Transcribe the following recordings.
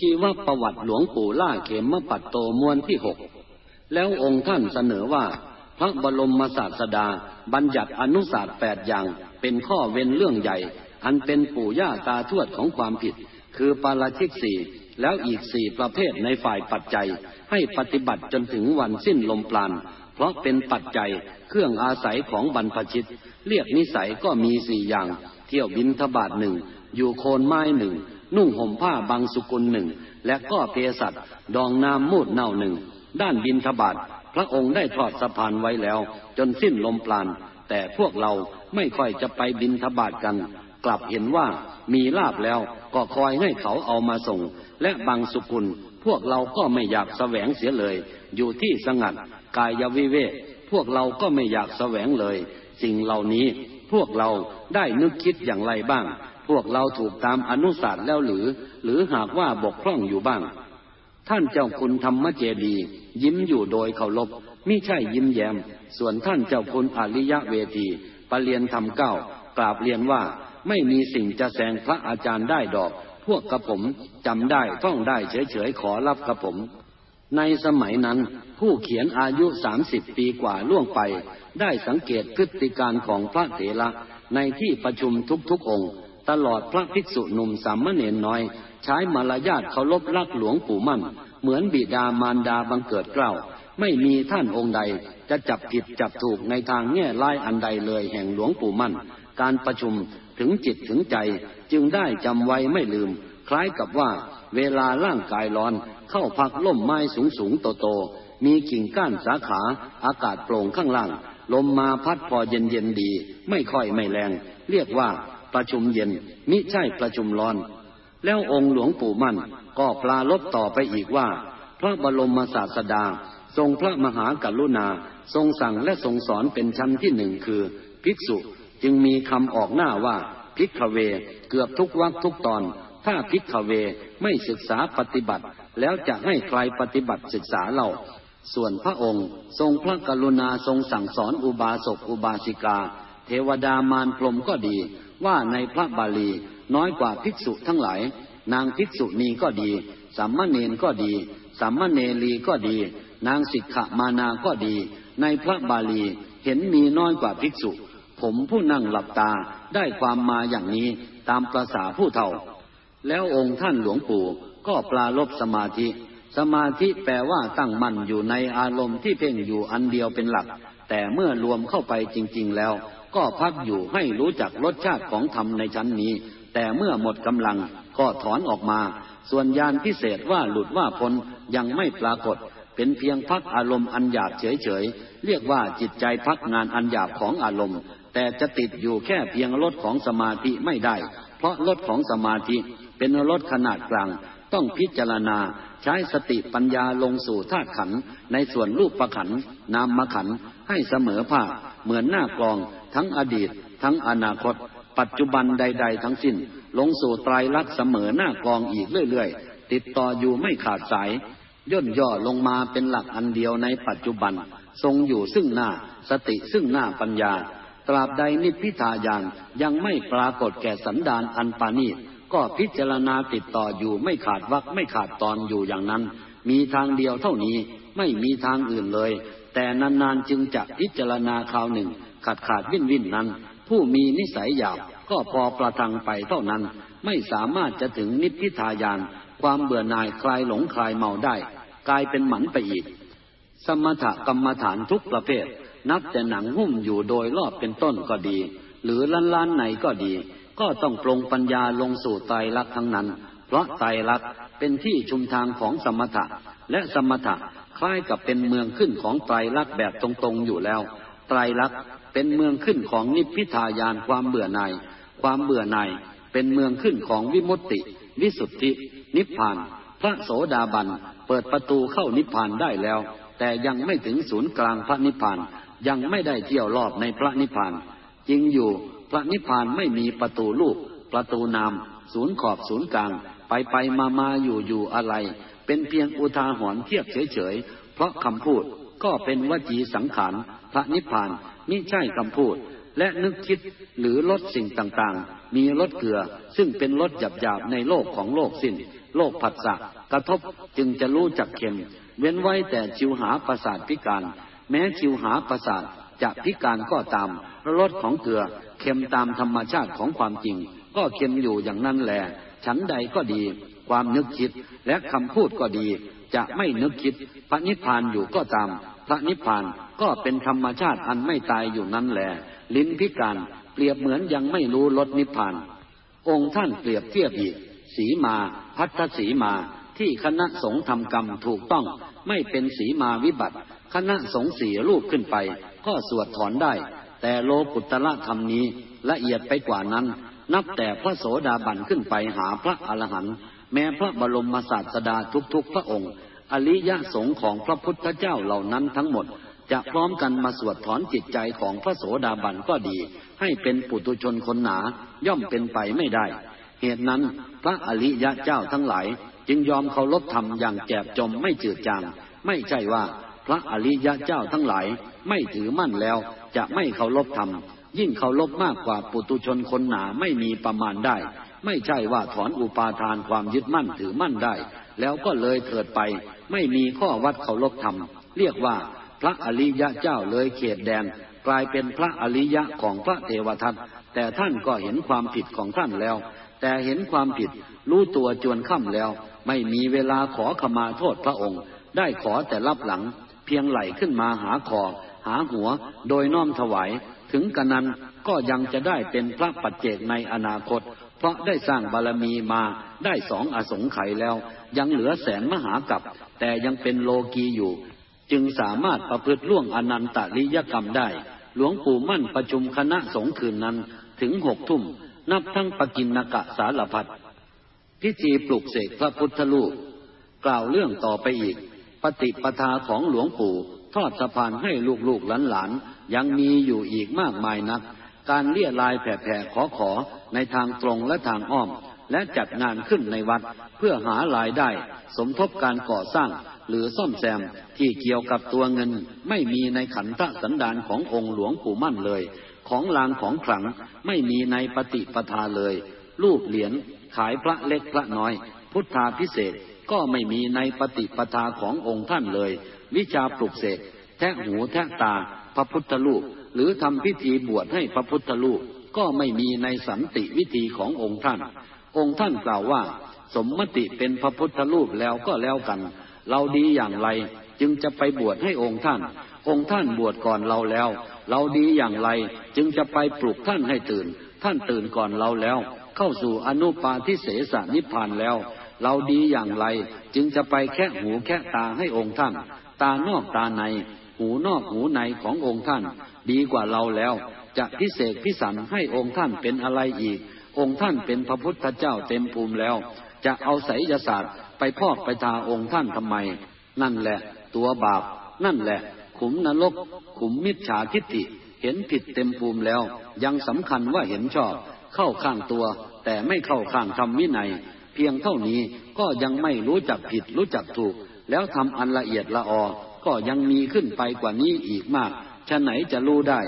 ชีวประวัติหลวงปู่ล่าเขมมปัตโตมวนที่หกแล้วองค์ท่านเสนอว่า พระบรมศาสดาบัญญัติอนุศาสตร์แปดอย่างเป็นข้อเว้นเรื่องใหญ่ อันเป็นปู่ย่าตาทวดของความผิด คือปาราชิกสี่แล้วอีกสี่ประเภทในฝ่ายปัจจัย ให้ปฏิบัติจนถึงวันสิ้นลมปราณเพราะเป็นปัจจัยเครื่องอาศัยของบรรพชิต เรียกนิสัยก็มีสี่อย่าง เที่ยวบินทบาทหนึ่ง อยู่โคนไม้หนึ่ง นุ่งห่มผ้าบางสุกุลหนึ่ง และก็เภสัชดองน้ำมูดเน่าหนึ่ง ด้านบินทบาทพระองค์ได้ทอดสะพานไว้แล้ว จนสิ้นลมปราณแต่พวกเราไม่ค่อยจะไปบินทบาทกัน กลับเห็นว่ามีลาบแล้วก็คอยให้เขาเอามาส่ง และบางสุกุล พวกเราก็ไม่อยากแสวงเสียเลย อยู่ที่สงัด กายวิเวกพวกเราก็ไม่อยากแสวงเลย สิ่งเหล่านี้พวกเราได้นึกคิดอย่างไรบ้าง พวกเราถูกตามอนุสาสแล้วหรือ หรือหากว่าบกพร่องอยู่บ้าง ท่านเจ้าคุณธรรมเจดี ยิ้มอยู่โดยเคารพมิใช่ยิ้มแย้ม ส่วนท่านเจ้าคุณอริยะเวทีปรเรียนธรรมเก้ากราบเรียนว่าไม่มีสิ่งจะแซงพระอาจารย์ได้ดอก พวกกระผมจำได้ท่องได้เฉยๆขอรับกระผม ในสมัยนั้น ผู้เขียนอายุสามสิบปีกว่าล่วงไป ได้สังเกตพฤติการของพระเถระในที่ประชุมทุกๆองค์ ตลอดพระภิกษุหนุ่มสามเณรน้อย ใช้มารยาทเคารพรักหลวงปู่มั่น เหมือนบิดามารดาบังเกิดเกล้าไม่มีท่านองค์ใดจะจับผิดจับถูกในทางแง่ร้ายอันใดเลยแห่งหลวงปู่มั่น การประชุมถึงจิตถึงใจจึงได้จำไว้ไม่ลืม คล้ายกับว่าเวลาร่างกายร้อนเข้าพักล่มไม้สูงสูงโตโต มีกิ่งก้านสาขา อากาศโปร่งข้างล่าง ลมมาพัดพอเย็นเย็นดี ไม่ค่อยไม่แรง เรียกว่า ประชุมเย็น มิใช่ประชุมร้อน แล้วองค์หลวงปู่มั่นก็ปลาลบต่อไปอีกว่า พระบรมศาสดา ทรงพระมหากรุณา ทรงสั่งและทรงสอนเป็นชั้นที่หนึ่งคือ ภิกษุจึงมีคำออกหน้าว่าภิกขเว เกือบทุกวักทุกตอน ถ้าภิกขเวไม่ศึกษาปฏิบัติ แล้วจะให้ใครปฏิบัติศึกษาเราส่วนพระองค์ทรงพระกรุณาทรงสั่งสอนอุบาสกอุบาสิกา เทวดามารพรมก็ดี ว่าในพระบาลีน้อยกว่าภิกษุทั้งหลาย นางภิกษุณีก็ดีสัมมาเนนก็ดีสัมมาเนรีก็ดี นางสิกขมานาก็ดี ในพระบาลีเห็นมีน้อยกว่าภิกษุ ผมผู้นั่งหลับตาได้ความมาอย่างนี้ตามประษาผู้เฒ่า แล้วองค์ท่านหลวงปู่ก็ปลาลบสมาธิ สมาธิแปลว่าตั้งมั่นอยู่ในอารมณ์ที่เพ่งอยู่อันเดียวเป็นหลัก แต่เมื่อรวมเข้าไปจริง ๆ แล้ว ก็พักอยู่ให้รู้จักรสชาติของธรรมในชั้นนี้ แต่เมื่อหมดกำลังก็ถอนออกมา ส่วนยานพิเศษว่าหลุดว่าพ้นยังไม่ปรากฏ เป็นเพียงพักอารมณ์อันหยาบเฉยๆ เรียกว่าจิตใจพักงานอันหยาบของอารมณ์ แต่จะติดอยู่แค่เพียงรถของสมาธิไม่ได้ เพราะรถของสมาธิเป็นรถขนาดกลาง ต้องพิจารณาใช้สติปัญญาลงสู่ธาตุขันในส่วนรูปประขันนามขันให้เสมอภาคเหมือนหน้ากลอง ทั้งอดีต ทั้งอนาคต ปัจจุบันใด ๆ ทั้งสิ้น ลงสู่ไตรลักษณ์เสมอหน้ากองอีกเรื่อยๆ ติดต่ออยู่ไม่ขาดสาย ย่นย่อลงมาเป็นหลักอันเดียวในปัจจุบัน ทรงอยู่ซึ่งหน้า สติซึ่งหน้าปัญญา ตราบใดนิพพิทายานยังไม่ปรากฏแก่สันดานอันปานี ก็พิจารณาติดต่ออยู่ไม่ขาดวักไม่ขาดตอนอยู่อย่างนั้น มีทางเดียวเท่านี้ไม่มีทางอื่นเลย แต่นานๆจึงจะพิจารณาคราวหนึ่ง ขาดขาดวิ่นวินนั้น ผู้มีนิสัยหยาบก็พอประทังไปเท่านั้น ไม่สามารถจะถึงนิพพิทายาน ความเบื่อหน่ายคลายหลงคลายเมาได้ กลายเป็นหมันไปอีก สมถกรรมฐานทุกประเภท นับแต่หนังหุ้มอยู่โดยรอบเป็นต้นก็ดี หรือล้านล้านไหนก็ดี ก็ต้องปรงปัญญาลงสู่ไตรลักษณ์ทั้งนั้น เพราะไตรลักษณ์เป็นที่ชุมทางของสมถะ และสมถะคล้ายกับเป็นเมืองขึ้นของไตรลักษณ์แบบตรงๆอยู่แล้ว ไตรลักษณ์เป็นเมืองขึ้นของนิพพิทายานความเบื่อหน่าย ความเบื่อหน่ายเป็นเมืองขึ้นของวิมุตติ วิสุทธิ นิพพาน พระโสดาบันเปิดประตูเข้านิพพานได้แล้ว แต่ยังไม่ถึงศูนย์กลางพระนิพพานยังไม่ได้เที่ยวรอบในพระนิพพานจริงอยู่ พระนิพพานไม่มีประตูลูกประตูนาม ศูนย์ขอบศูนย์กลาง ไปไปมามาอยู่อยู่อะไร เป็นเพียงอุทาหรณ์เทียบเฉยๆ เพราะคำพูดก็เป็นวจีสังขารพระนิพพานมิใช่คำพูด และนึกคิดหรือลดสิ่งต่างๆ มีลดเกลือ ซึ่งเป็นลดหยาบๆในโลกของโลกสิ้น โลกผัสสะกระทบจึงจะรู้จักเข็ม เว้นไว้แต่ชิวหาประสาทพิการ แม้ชิวหาประสาทจะพิการก็ตามรสของเกลือ เค็มตามธรรมชาติของความจริง ก็เค็มอยู่อย่างนั้นแหละฉันใดก็ดี ความนึกคิดและคำพูดก็ดี จะไม่นึกคิด พระนิพพานอยู่ก็ตาม พระนิพพานก็เป็นธรรมชาติอันไม่ตายอยู่นั้นแหละลิ้นพิการเปรียบเหมือนยังไม่รู้รสนิพพาน องค์ท่านเปรียบเทียบอีก สีมา พัทธสีมาที่คณะสงฆ์ทำกรรมถูกต้อง ไม่เป็นสีมาวิบัติ คณะสงฆ์สี่รูปขึ้นไป ก็สวดถอนได้ แต่โลกุตละธรรมนี้ละเอียดไปกว่านั้น นับแต่พระโสดาบันขึ้นไปหาพระอรหันต์แม้พระบรมศาสดาทุกๆพระองค์ อริยสงฆ์ของพระพุทธเจ้าเหล่านั้นทั้งหมด จะพร้อมกันมาสวดถอนจิตใจของพระโสดาบันก็ดี ให้เป็นปุตุชนคนหนาย่อมเป็นไปไม่ได้ เหตุนั้นพระอริยะเจ้าทั้งหลาย จึงยอมเคารพธรรมอย่างแกบจมไม่จืดจางไม่ใช่ว่าพระอริยะเจ้าทั้งหลายไม่ถือมั่นแล้ว จะไม่เคารพธรรม ยิ่งเคารพมากกว่าปุตุชนคนหนาไม่มีประมาณได้ ไม่ใช่ว่าถอนอุปาทานความยึดมั่นถือมั่นได้ แล้วก็เลยเถิดไป ไม่มีข้อวัดเคารพธรรม เรียกว่าพระอริยะเจ้าเลยเขตแดน กลายเป็นพระอริยะของพระเทวทัตแต่ท่านก็เห็นความผิดของท่านแล้ว แต่เห็นความผิดรู้ตัวจวนค่ำแล้ว ไม่มีเวลาขอขมาโทษพระองค์ ได้ขอแต่รับหลัง เพียงไหลขึ้นมาหาคอ หาหัวโดยน้อมถวาย ถึงกระนั้นก็ยังจะได้เป็นพระปัจเจกในอนาคต เพราะได้สร้างบารมีมาได้สองอสงไขยแล้ว ยังเหลือแสนมหากับ แต่ยังเป็นโลกีอยู่ จึงสามารถประพฤติล่วงอนันตริยกรรมได้ หลวงปู่มั่นประชุมคณะสงฆ์คืนนั้นถึงหกทุ่ม นับทั้งปกินนกะสารพัดพิธีปลุกเสกพระพุทธรูปกล่าวเรื่องต่อไปอีก ปฏิปทาของหลวงปู่ ทอดสะพานให้ลูกๆหลานๆยังมีอยู่อีกมากมายนัก การเลี่ยลายแผ่ๆขอๆในทางตรงและทางอ้อม และจัดงานขึ้นในวัดเพื่อหารายได้ สมทบการก่อสร้างหรือซ่อมแซมที่เกี่ยวกับตัวเงินไม่มีในขันธสันดานขององค์หลวงปู่มั่นเลย ของลางของขลังไม่มีในปฏิปทาเลย รูปเหรียญขายพระเล็กพระน้อย พุทธาพิเศษก็ไม่มีในปฏิปทาขององค์ท่านเลย วิชาปลุกเสกแทะหูแทะตา พระพุทธรูปหรือทำพิธีบวชให้พระพุทธรูปก็ไม่มีในสันติวิธีขององค์ท่าน องค์ท่านกล่าวว่า สมมติเป็นพระพุทธรูปแล้วก็แล้วกัน เราดีอย่างไร จึงจะไปบวชให้องค์ท่าน องค์ท่านบวชก่อนเราแล้ว เราดีอย่างไร จึงจะไปปลุกท่านให้ตื่น ท่านตื่นก่อนเราแล้ว เข้าสู่อนุปาทิเสสนิพพานแล้วเราดีอย่างไร จึงจะไปแค่หูแค่ตาให้องค์ท่าน ตานอกตาใน หูนอกหูในขององค์ท่าน ดีกว่าเราแล้ว จะพิเศษพิสันให้องค์ท่านเป็นอะไรอีก องค์ท่านเป็นพระพุทธเจ้าเต็มภูมิแล้ว จะเอาไสยศาสตร์ไปพอกไปทาองค์ท่านทำไม นั่นแหละ ตัวบาป นั่นแหละ ขุมนรก ขุมมิจฉาทิฏฐิเห็นผิดเต็มภูมิแล้ว ยังสำคัญว่าเห็นชอบ เข้าข้างตัว แต่ไม่เข้าข้างธรรมวินัย เพียงเท่านี้ก็ยังไม่รู้จักผิดรู้จักถูก แล้วทำอันละเอียดละออ ก็ยังมีขึ้นไปกว่านี้อีกมากชะไหนจะรู้ได้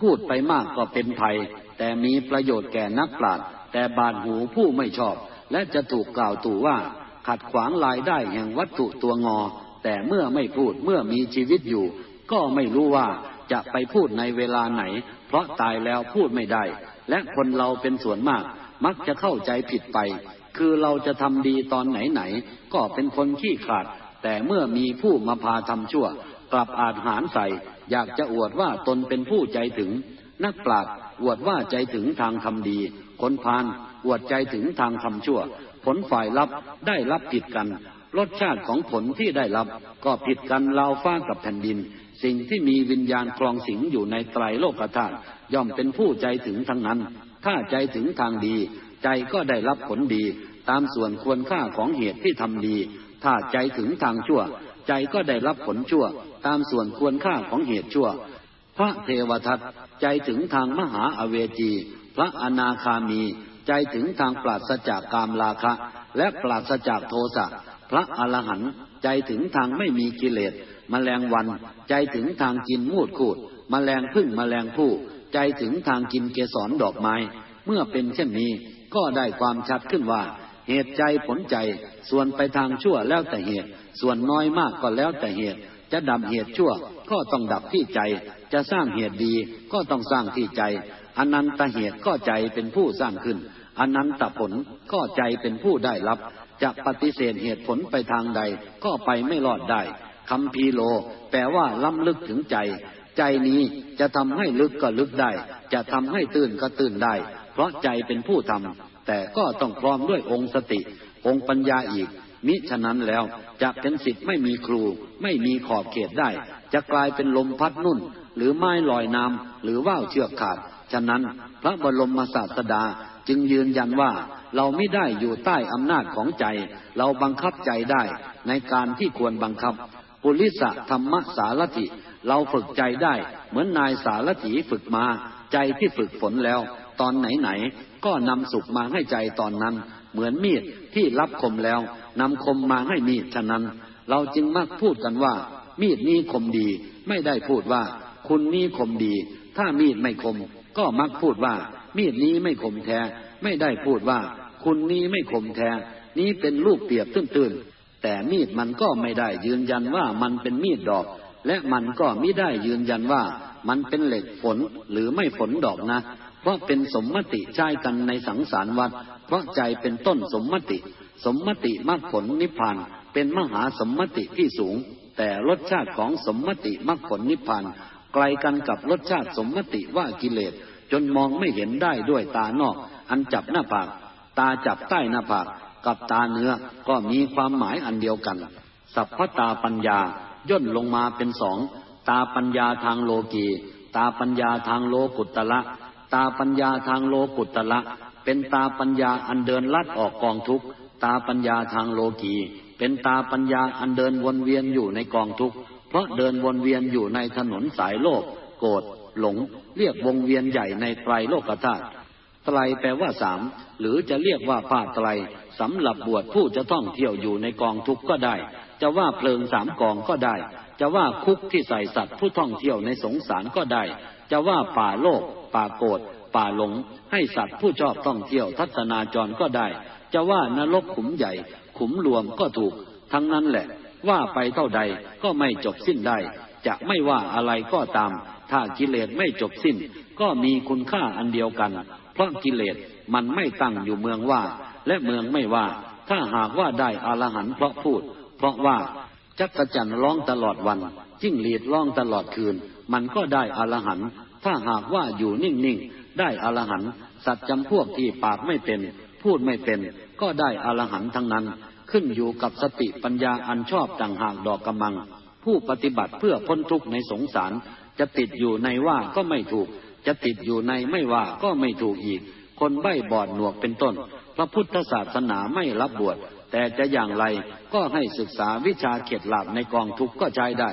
พูดไปมากก็เป็นภัย แต่มีประโยชน์แก่นักปราชญ์แต่บาดหูผู้ไม่ชอบ และจะถูกกล่าวตู่ว่า ขัดขวางรายได้แห่งวัตถุตัวงอ แต่เมื่อไม่พูดเมื่อมีชีวิตอยู่ ก็ไม่รู้ว่าจะไปพูดในเวลาไหน เพราะตายแล้วพูดไม่ได้ และคนเราเป็นส่วนมากมักจะเข้าใจผิดไป คือเราจะทำดีตอนไหนไหน ก็เป็นคนขี้ขาด แต่เมื่อมีผู้มาพาทำชั่ว กลับอาจหารใส่ อยากจะอวดว่าตนเป็นผู้ใจถึง นักปราชญ์อวดว่าใจถึงทางทำดี คนพานอวดใจถึงทางทำชั่ว ผลฝ่ายรับได้รับผิดกัน รสชาติของผลที่ได้รับ ก็ผิดกันเราฟ้ากับแผ่นดิน สิ่งที่มีวิญญาณคลองสิงอยู่ในไตรโลกธาตุย่อมเป็นผู้ใจถึงทั้งนั้น ถ้าใจถึงทางดี ใจก็ได้รับผลดี ตามส่วนควรค่าของเหตุที่ทำดี ถ้าใจถึงทางชั่ว ใจก็ได้รับผลชั่ว ตามส่วนควรค่าของเหตุชั่ว พระเทวทัตใจถึงทางมหาอเวจี พระอนาคามี ใจถึงทางปราศจากกามราคะ และปราศจากโทสะพระอรหันต์ใจถึงทางไม่มีกิเลสมแมลงวัน ใจถึงทางกินมูดขูดมแมลงพึ่งมแมลงผู้ ใจถึงทางกินเกสรดอกไม้ เมื่อเป็นเช่นนี้ ก็ได้ความชัดขึ้นว่า เหตุใจผลใจ ส่วนไปทางชั่วแล้วแต่เหตุ ส่วนน้อยมากก็แล้วแต่เหตุ จะดับเหตุชั่วก็ต้องดับที่ใจ จะสร้างเหตุดีก็ต้องสร้างที่ใจอนันตเหตุก็ใจเป็นผู้สร้างขึ้นอนันตผลก็ใจเป็นผู้ได้รับ จะปฏิเสธเหตุผลไปทางใด ก็ไปไม่รอดได้คำพีโล แปลว่าล้ำลึกถึงใจ ใจนี้จะทำให้ลึกก็ลึกได้ จะทำให้ตื่นก็ตื่นได้ เพราะใจเป็นผู้ทำแต่ก็ต้องพร้อมด้วยองค์สติ องค์ปัญญาอีก มิฉะนั้นแล้วจะเป็นสิทธิ์ไม่มีครู ไม่มีขอบเขตได้ จะกลายเป็นลมพัดนุ่น หรือไม้ลอยน้ำหรือว่าวเชือกขาด ฉะนั้นพระบรมศาสดาจึงยืนยันว่าเราไม่ได้อยู่ใต้อำนาจของใจ เราบังคับใจได้ในการที่ควรบังคับ ปุริสะธรรมสารถิ เราฝึกใจได้ เหมือนนายสารถีฝึกมา ใจที่ฝึกฝนแล้ว ตอนไหนๆก็นำสุขมาให้ใจตอนนั้น เหมือนมีดที่รับคมแล้วนำคมมาให้มีดฉะนั้น เราจึงมักพูดกันว่า มีดนี้คมดี ไม่ได้พูดว่า คุณนี้คมดี ถ้ามีดไม่คม ก็มักพูดว่า มีดนี้ไม่คมแท้ ไม่ได้พูดว่า คุณนี้ไม่คมแท้ นี้เป็นลูกเปียบตื้นๆแต่มีดมันก็ไม่ได้ยืนยันว่ามันเป็นมีดดอก และมันก็ไม่ได้ยืนยันว่ามันเป็นเหล็กฝนหรือไม่ฝนดอกนะ ราะเป็นสมมติใช้กันในสังสารวัดเพราะใจเป็นต้นสมมติ สมมติมรรคผลนิพพานเป็นมหาสมมติที่สูง แต่รสชาติของสมมติมรรคผลนิพพานไกลกันกับรสชาติสมมติว่ากิเลส จนมองไม่เห็นได้ด้วยตานอก อันจับหน้าผากตาจับใต้หน้าผากกับตาเนื้อก็มีความหมายอันเดียวกัน สัพพตาปัญญาย่นลงมาเป็นสอง ตาปัญญาทางโลกี ตาปัญญาทางโลกุตละ ตาปัญญาทางโลกุตละ เป็นตาปัญญาอันเดินลัดออกกองทุกตาปัญญาทางโลกี เป็นตาปัญญาอันเดินวนเวียนอยู่ในกองทุกเพราะเดินวนเวียนอยู่ในถนนสายโลก โกรธหลง เรียกวงเวียนใหญ่ในไตรโลกธาตุไตรแปลว่าสามหรือจะเรียกว่าผ้าไตรสำหรับบวชผู้จะท่องเที่ยวอยู่ในกองทุกข์ก็ได้ จะว่าเพลิงสามกองก็ได้ จะว่าคุกที่ใส่สัตว์ผู้ท่องเที่ยวในสงสารก็ได้ จะว่าป่าโลก ป่าโกดป่าหลง ให้สัตว์ผู้ชอบท่องเที่ยวทัศนาจรก็ได้ จะว่านรกขุมใหญ่ ขุมรวมก็ถูก ทั้งนั้นแหละ ว่าไปเท่าใดก็ไม่จบสิ้นได้ จะไม่ว่าอะไรก็ตาม ถ้ากิเลสไม่จบสิ้น ก็มีคุณค่าอันเดียวกัน เพราะกิเลสมันไม่ตั้งอยู่เมืองว่า และเมืองไม่ว่า ถ้าหากว่าได้อรหันเพราะพูด เพราะว่าจักรจันร้องตลอดวันจิ้งหรีดร้องตลอดคืน มันก็ได้อรหัน ถ้าหากว่าอยู่นิ่งๆ ได้อรหันต์สัตว์จำพวกที่ปากไม่เป็น พูดไม่เป็น ก็ได้อรหันต์ทั้งนั้น ขึ้นอยู่กับสติปัญญาอันชอบต่างหากดอกกำมัง ผู้ปฏิบัติเพื่อพ้นทุกข์ในสงสาร จะติดอยู่ในว่าก็ไม่ถูก จะติดอยู่ในไม่ว่าก็ไม่ถูกอีก คนใบ้บอดหนวกเป็นต้น พระพุทธศาสนาไม่รับบวชแต่จะอย่างไรก็ให้ศึกษาวิชาเข็ดหลับในกองทุกข์ก็ใช้ได้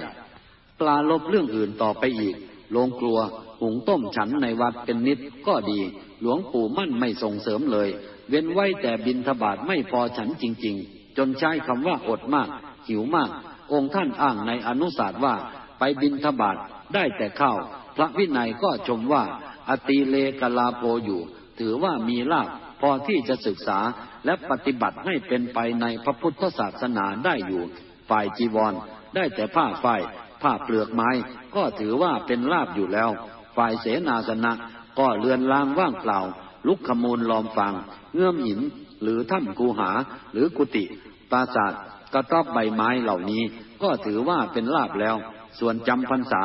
ปลาลบเรื่องอื่นต่อไปอีกลงครัว หุงต้มฉันในวัดเป็นนิดก็ดี หลวงปู่มั่นไม่ส่งเสริมเลย เว้นไว้แต่บินทบาทไม่พอฉันจริง ๆ จนใช้คำว่าอดมาก หิวมาก องค์ท่านอ้างในอนุสาสว่า ไปบินทบาทได้แต่ข้าวพระวินัยก็ชมว่า อติเลกลาโพอยู่ ถือว่ามีลาภพอที่จะศึกษาและปฏิบัติให้เป็นไปในพระพุทธศาสนาได้อยู่ ฝ่ายจีวร ได้แต่ผ้าฝ้ายผ้าเปลือกไม้ ก็ถือว่าเป็นลาบอยู่แล้ว ฝ่ายเสนาสนะก็เลือนลางว่างเปล่า ลุกขมูลลอมฟัง เงื่อมหิน หรือถ้ำกูหา หรือกุฏิปราสาทกระต๊อบใบไม้เหล่านี้ ก็ถือว่าเป็นลาบแล้ว ส่วนจำพรรษา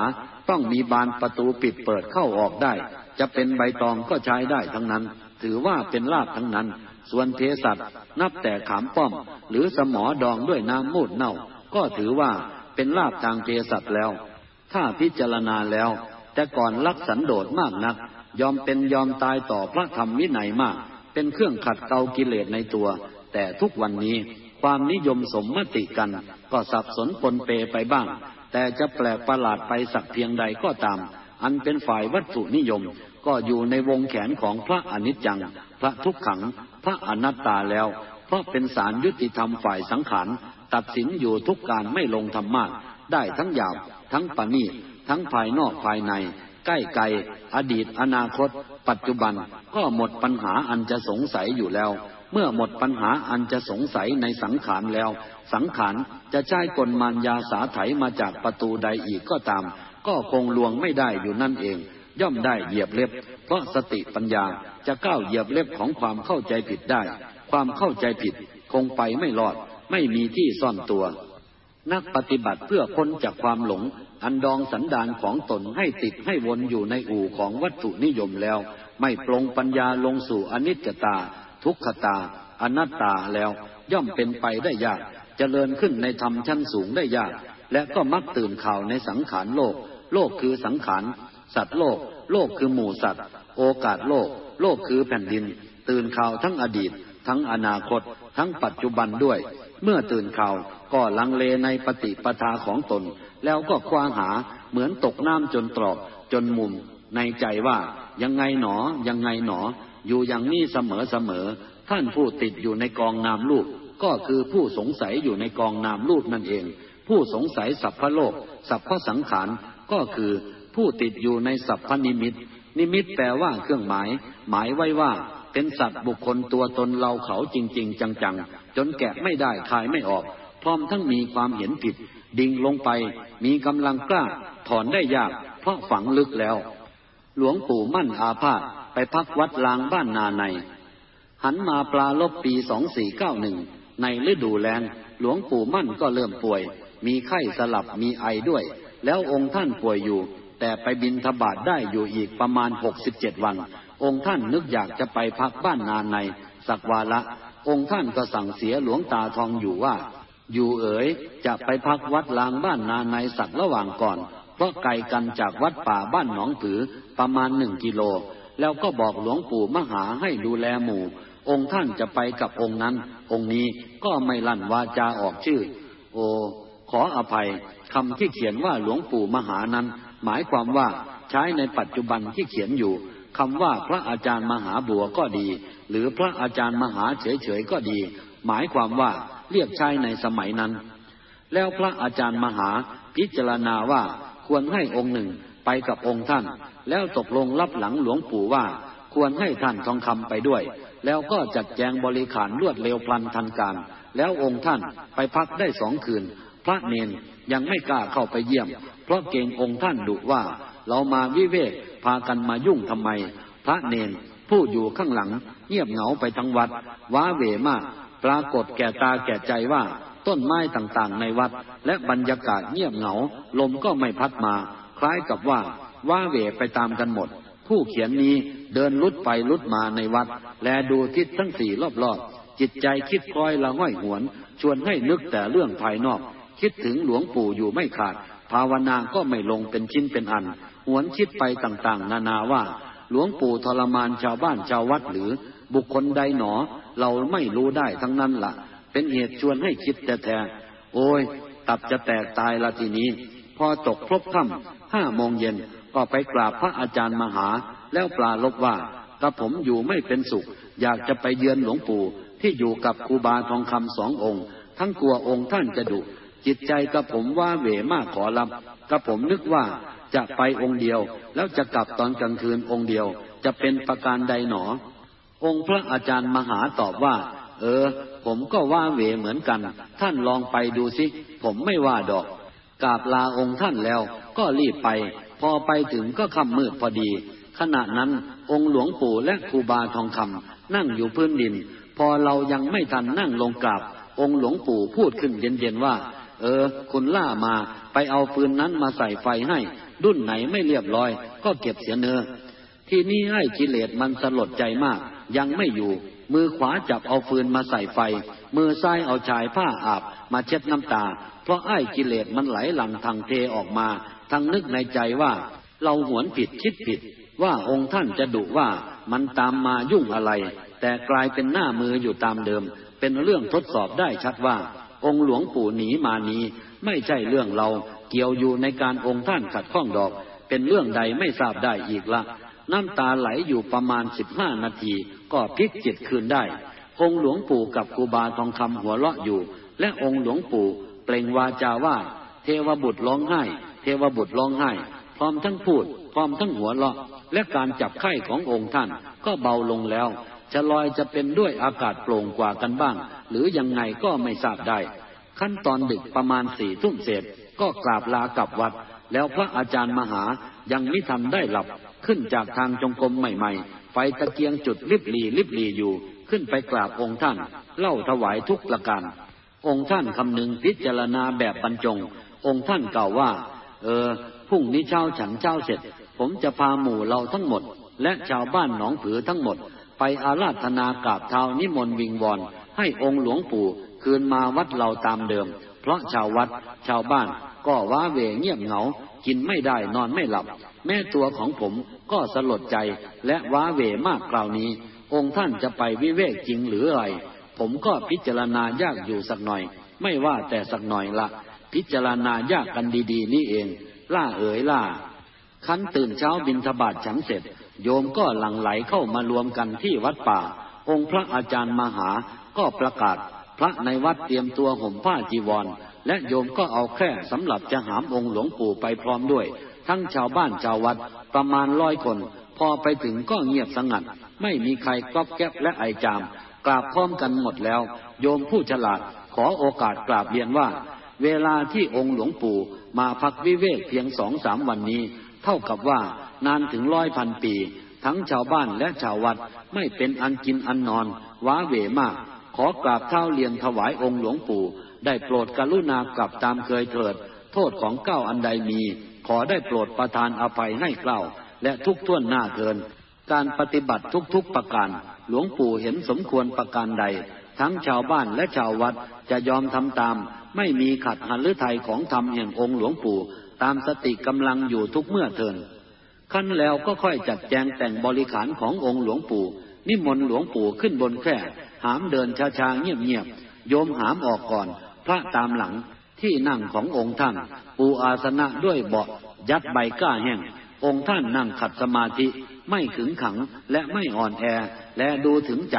ต้องมีบานประตูปิดเปิดเข้าออกได้ จะเป็นใบตองก็ใช้ได้ทั้งนั้น ถือว่าเป็นลาบทั้งนั้น ส่วนเทสัตนับแต่ขามป้อม หรือสมอดองด้วยน้ำมูดเน่า ก็ถือว่าเป็นลาบทางเทสัตแล้ว ถ้าพิจารณาแล้ว แต่ก่อนรักสันโดษมากนัก ยอมเป็นยอมตายต่อพระธรรมวินัยมาก เป็นเครื่องขัดเกลากิเลสในตัว แต่ทุกวันนี้ความนิยมสมมติกัน ก็สับสนปนเปไปบ้าง แต่จะแปลกประหลาดไปสักเพียงใดก็ตาม อันเป็นฝ่ายวัตถุนิยม ก็อยู่ในวงแขนของพระอนิจจัง พระทุกขัง พระอนัตตาแล้ว เพราะเป็นสารยุติธรรมฝ่ายสังขาร ตัดสินอยู่ทุกการไม่ลงธรรมะได้ทั้งหยาบทั้งปณี ทั้งภายนอกภายใน ใกล้ไกล อดีตอนาคต ปัจจุบันก็หมดปัญหาอันจะสงสัยอยู่แล้ว เมื่อหมดปัญหาอันจะสงสัยในสังขารแล้ว สังขารจะใช้กลมารยาสาไถมาจากประตูใดอีกก็ตาม ก็คงลวงไม่ได้อยู่นั่นเอง ย่อมได้เหยียบเล็บ เพราะสติปัญญาจะก้าวเหยียบเล็บของความเข้าใจผิดได้ ความเข้าใจผิดคงไปไม่รอด ไม่มีที่ซ่อนตัว นักปฏิบัติเพื่อพ้นจากความหลง อันดองสันดานของตนให้ติดให้วนอยู่ในอู่ของวัตถุนิยมแล้ว ไม่ปรงปัญญาลงสู่อนิจจตา ทุกขตา อนัตตาแล้ว ย่อมเป็นไปได้ยากจเจริญขึ้นในธรรมชั้นสูงได้ยาก และก็มักตื่นข่าวในสังขารโลก โลกคือสังขารสัตว์โลก โลกคือหมู่สัตว์ โอกาสโลก โลกคือแผ่นดิน ตื่นข่าวทั้งอดีต ทั้งอนาคต ทั้งปัจจุบันด้วย เมื่อตื่นข่าวก็ลังเลในปฏิปทาของตน แล้วก็คว้าหาเหมือนตกน้ำจนตรอกจนมุม ในใจว่ายังไงหนอ ยังไงหนอ อยู่อย่างนี้เสมอเสมอ ท่านผู้ติดอยู่ในกองนามรูป ก็คือผู้สงสัยอยู่ในกองนามรูปนั่นเอง ผู้สงสัยสัพพโลก สัพพสังขารก็คือผู้ติดอยู่ในสัพพนิมิต นิมิตแปลว่าเครื่องหมาย หมายไว้ว่าเป็นสัตว์บุคคลตัวตนเราเขาจริง ๆ จังๆ จนแกะไม่ได้คายไม่ออก พร้อมทั้งมีความเห็นผิด ดิ่งลงไปมีกำลังกล้าถอนได้ยาก เพราะฝังลึกแล้ว หลวงปู่มั่นอาพาธไปพักวัดลางบ้านนาใน หันมาปลาลบปีสองสี่เก้าหนึ่งในฤดูแลงหลวงปู่มั่นก็เริ่มป่วย มีไข้สลับมีไอด้วย แล้วองค์ท่านป่วยอยู่ แต่ไปบินทบาทได้อยู่อีกประมาณหกสิบเจ็ดวัน องค์ท่านนึกอยากจะไปพักบ้านนาใน สักวาละ องค์ท่านก็สั่งเสียหลวงตาทองอยู่ว่า อยู่เอ๋ยจะไปพักวัดลางบ้านนาในสักระหว่างก่อน เพราะไกลกันจากวัดป่าบ้านหนองผือประมาณหนึ่งกิโล แล้วก็บอกหลวงปู่มหาให้ดูแลหมู่ องค์ท่านจะไปกับองค์นั้น องค์นี้ก็ไม่ลั่นวาจาออกชื่อ โอ ขออภัยคำที่เขียนว่าหลวงปู่มหานั้น หมายความว่าใช้ในปัจจุบันที่เขียนอยู่คำว่าพระอาจารย์มหาบัวก็ดี หรือพระอาจารย์มหาเฉยๆก็ดี หมายความว่า เรียกใช้ในสมัยนั้น แล้วพระอาจารย์มหาพิจารณาว่าควรให้องค์หนึ่งไปกับองค์ท่าน แล้วตกลงรับหลังหลวงปู่ว่า ควรให้ท่านทองคำไปด้วย แล้วก็จัดแจงบริขารรวดเร็วพลันทันการ แล้วองค์ท่านไปพักได้สองคืน พระเนนยังไม่กล้าเข้าไปเยี่ยม เพราะเกรงองค์ท่านดุว่า เรามาวิเวกพากันมายุ่งทำไม พระเนนผู้อยู่ข้างหลัง เงียบเหงาไปทั้งวัด ว้าเหวมาก ปรากฏแก่ตาแก่ใจว่าต้นไม้ต่างๆในวัด และบรรยากาศเงียบเหงา ลมก็ไม่พัดมา คล้ายกับว่าว้าเหวไปตามกันหมด ผู้เขียนนี้เดินลุดไปลุดมาในวัด และดูทิศทั้งสี่รอบๆจิตใจคิดคล้อยละห้อยหวน ชวนให้นึกแต่เรื่องภายนอก คิดถึงหลวงปู่อยู่ไม่ขาด ภาวนาก็ไม่ลงเป็นชิ้นเป็นอัน หวนคิดไปต่างๆ นานาว่า หลวงปู่ทรมานชาวบ้านชาววัดหรือ บุคคลใดหนอ เราไม่รู้ได้ทั้งนั้นละ่ะ เป็นเหตุชวนให้คิดแต่แท้โอ้ย ตับจะแตกตายละทีนี้ พอตกครบค่ำห้าโมงเย็นก็ไปกราบพระอาจารย์มหา แล้วปลาลบว่ากระผมอยู่ไม่เป็นสุข อยากจะไปเยือนหลวงปู่ที่อยู่กับครูบาทองคำสององค์ ทั้งกลัวองค์ท่านจะดุ จิตใจกระผมว่าเหวมากขอรับกระผมนึกว่าจะไปองค์เดียว แล้วจะกลับตอนกลางคืนองค์เดียว จะเป็นประการใดหนอ องค์พระอาจารย์มหาตอบว่า เออ ผมก็ว่าเวเหมือนกัน ท่านลองไปดูสิ ผมไม่ว่าดอกกราบลาองค์ท่านแล้วก็รีบไป พอไปถึงก็ค่ำมืดพอดี ขณะนั้นองค์หลวงปู่และครูบาทองคำนั่งอยู่พื้นดิน พอเรายังไม่ทันนั่งลงกราบ องค์หลวงปู่พูดขึ้นเย็นๆว่า เออ คุณล่ามาไปเอาปืนนั้นมาใส่ไฟให้ดุนไหนไม่เรียบร้อย ก็เก็บเสียเนื้อที่นี่ให้กิเลสมันสลดใจมาก ยังไม่อยู่ มือขวาจับเอาฟืนมาใส่ไฟ มือซ้ายเอาชายผ้าอาบ มาเช็ดน้ำตา เพราะไอ้กิเลสมันไหลหลังทางเทออกมาทั้งนึกในใจว่า เราหวนผิดคิดผิด ว่าองค์ท่านจะดุว่ามันตามมายุ่งอะไร แต่กลายเป็นหน้ามืออยู่ตามเดิม เป็นเรื่องทดสอบได้ชัดว่า องค์หลวงปู่หนีมานี้ ไม่ใช่เรื่องเราเกี่ยวอยู่ในการองค์ท่านขัดข้องดอก เป็นเรื่องใดไม่ทราบได้อีกละน้ำตาไหลอยู่ประมาณสิบห้านาที ก็พลิกจิตคืนได้ องค์หลวงปู่กับครูบาทองคำหัวเราะอยู่ และองค์หลวงปู่เปล่งวาจาว่า เทวบุตรร้องไห้ เทวบุตรร้องไห้ พร้อมทั้งพูด พร้อมทั้งหัวเราะ และการจับไข้ขององค์ท่านก็เบาลงแล้วจะลอยจะเป็นด้วยอากาศโปร่งกว่ากันบ้าง หรือยังไงก็ไม่ทราบได้ ขั้นตอนดึกประมาณสี่ทุ่มเศษก็กราบลากลับวัด แล้วพระอาจารย์มหายังไม่ทันได้หลับขึ้นจากทางจงกรมใหม่ๆ ไฟตะเกียงจุดลิบหลีลิบหลีอยู่ ขึ้นไปกราบองค์ท่าน เล่าถวายทุกประการ องค์ท่านคำนึงพิจารณาแบบบรรจง องค์ท่านกล่าวว่า เออพรุ่งนี้เช้าฉันเช้าเสร็จ ผมจะพาหมู่เราทั้งหมด และชาวบ้านหนองผือทั้งหมด ไปอาราธนากราบเท้านิมนต์วิงวอนให้องค์หลวงปู่คืนมาวัดเราตามเดิม เพราะชาววัด ชาวบ้านก็ว้าเวเงียบเหงา กินไม่ได้นอนไม่หลับ แม่ตัวของผม ก็สลดใจและว้าเหวมากคราวนี้ องค์ท่านจะไปวิเวกจริงหรืออะไร ผมก็พิจารณายากอยู่สักหน่อย ไม่ว่าแต่สักหน่อยละ พิจารณายากกันดีๆ นี่เอง ล่าเอ๋ยล่า คันตื่นเช้าบินทบาทฉันเสร็จ โยมก็หลั่งไหลเข้ามารวมกันที่วัดป่า องค์พระอาจารย์มหา ก็ประกาศ พระในวัดเตรียมตัวห่มผ้าจีวร และโยมก็เอาแค่สำหรับจะหามองค์หลวงปู่ไปพร้อมด้วย ทั้งชาวบ้านชาววัดประมาณร้อยคน พอไปถึงก็เงียบสงัด ไม่มีใครก๊อบแก๊บและไอจาม กราบพร้อมกันหมดแล้ว โยมผู้ฉลาดขอโอกาสกราบเรียนว่า เวลาที่องค์หลวงปู่มาพักวิเวกเพียงสองสามวันนี้ เท่ากับว่านานถึงร้อยพันปี ทั้งชาวบ้านและชาววัดไม่เป็นอันกินอันนอน ว้าเหวมาก ขอกราบเท้าเรียนถวายองค์หลวงปู่ได้โปรดกรุณากลับตามเคยเถิด โทษของเก้าอันใดมี ขอได้โปรดประทานอภัยให้เกล่าและทุกท่วนหน้าเทิน การปฏิบัติทุกๆประการ หลวงปู่เห็นสมควรประการใด ทั้งชาวบ้านและชาววัดจะยอมทำตาม ไม่มีขัดหันหรือไทยของธรรมแห่งองค์หลวงปู่ ตามสติกำลังอยู่ทุกเมื่อเทินขั้นแล้วก็ค่อยจัดแจงแต่งบริขารขององค์หลวงปู่ นิมนต์หลวงปู่ขึ้นบนแคร่หามเดินช้าๆเงียบๆโยมหามออกก่อน พระตามหลัง ที่นั่งขององค์ท่าน ปูอาสนะด้วยเบาะยัดใบก้าแห้ง องค์ท่านนั่งขัดสมาธิไม่ขึงขังและไม่อ่อนแอ และดูถึงใจ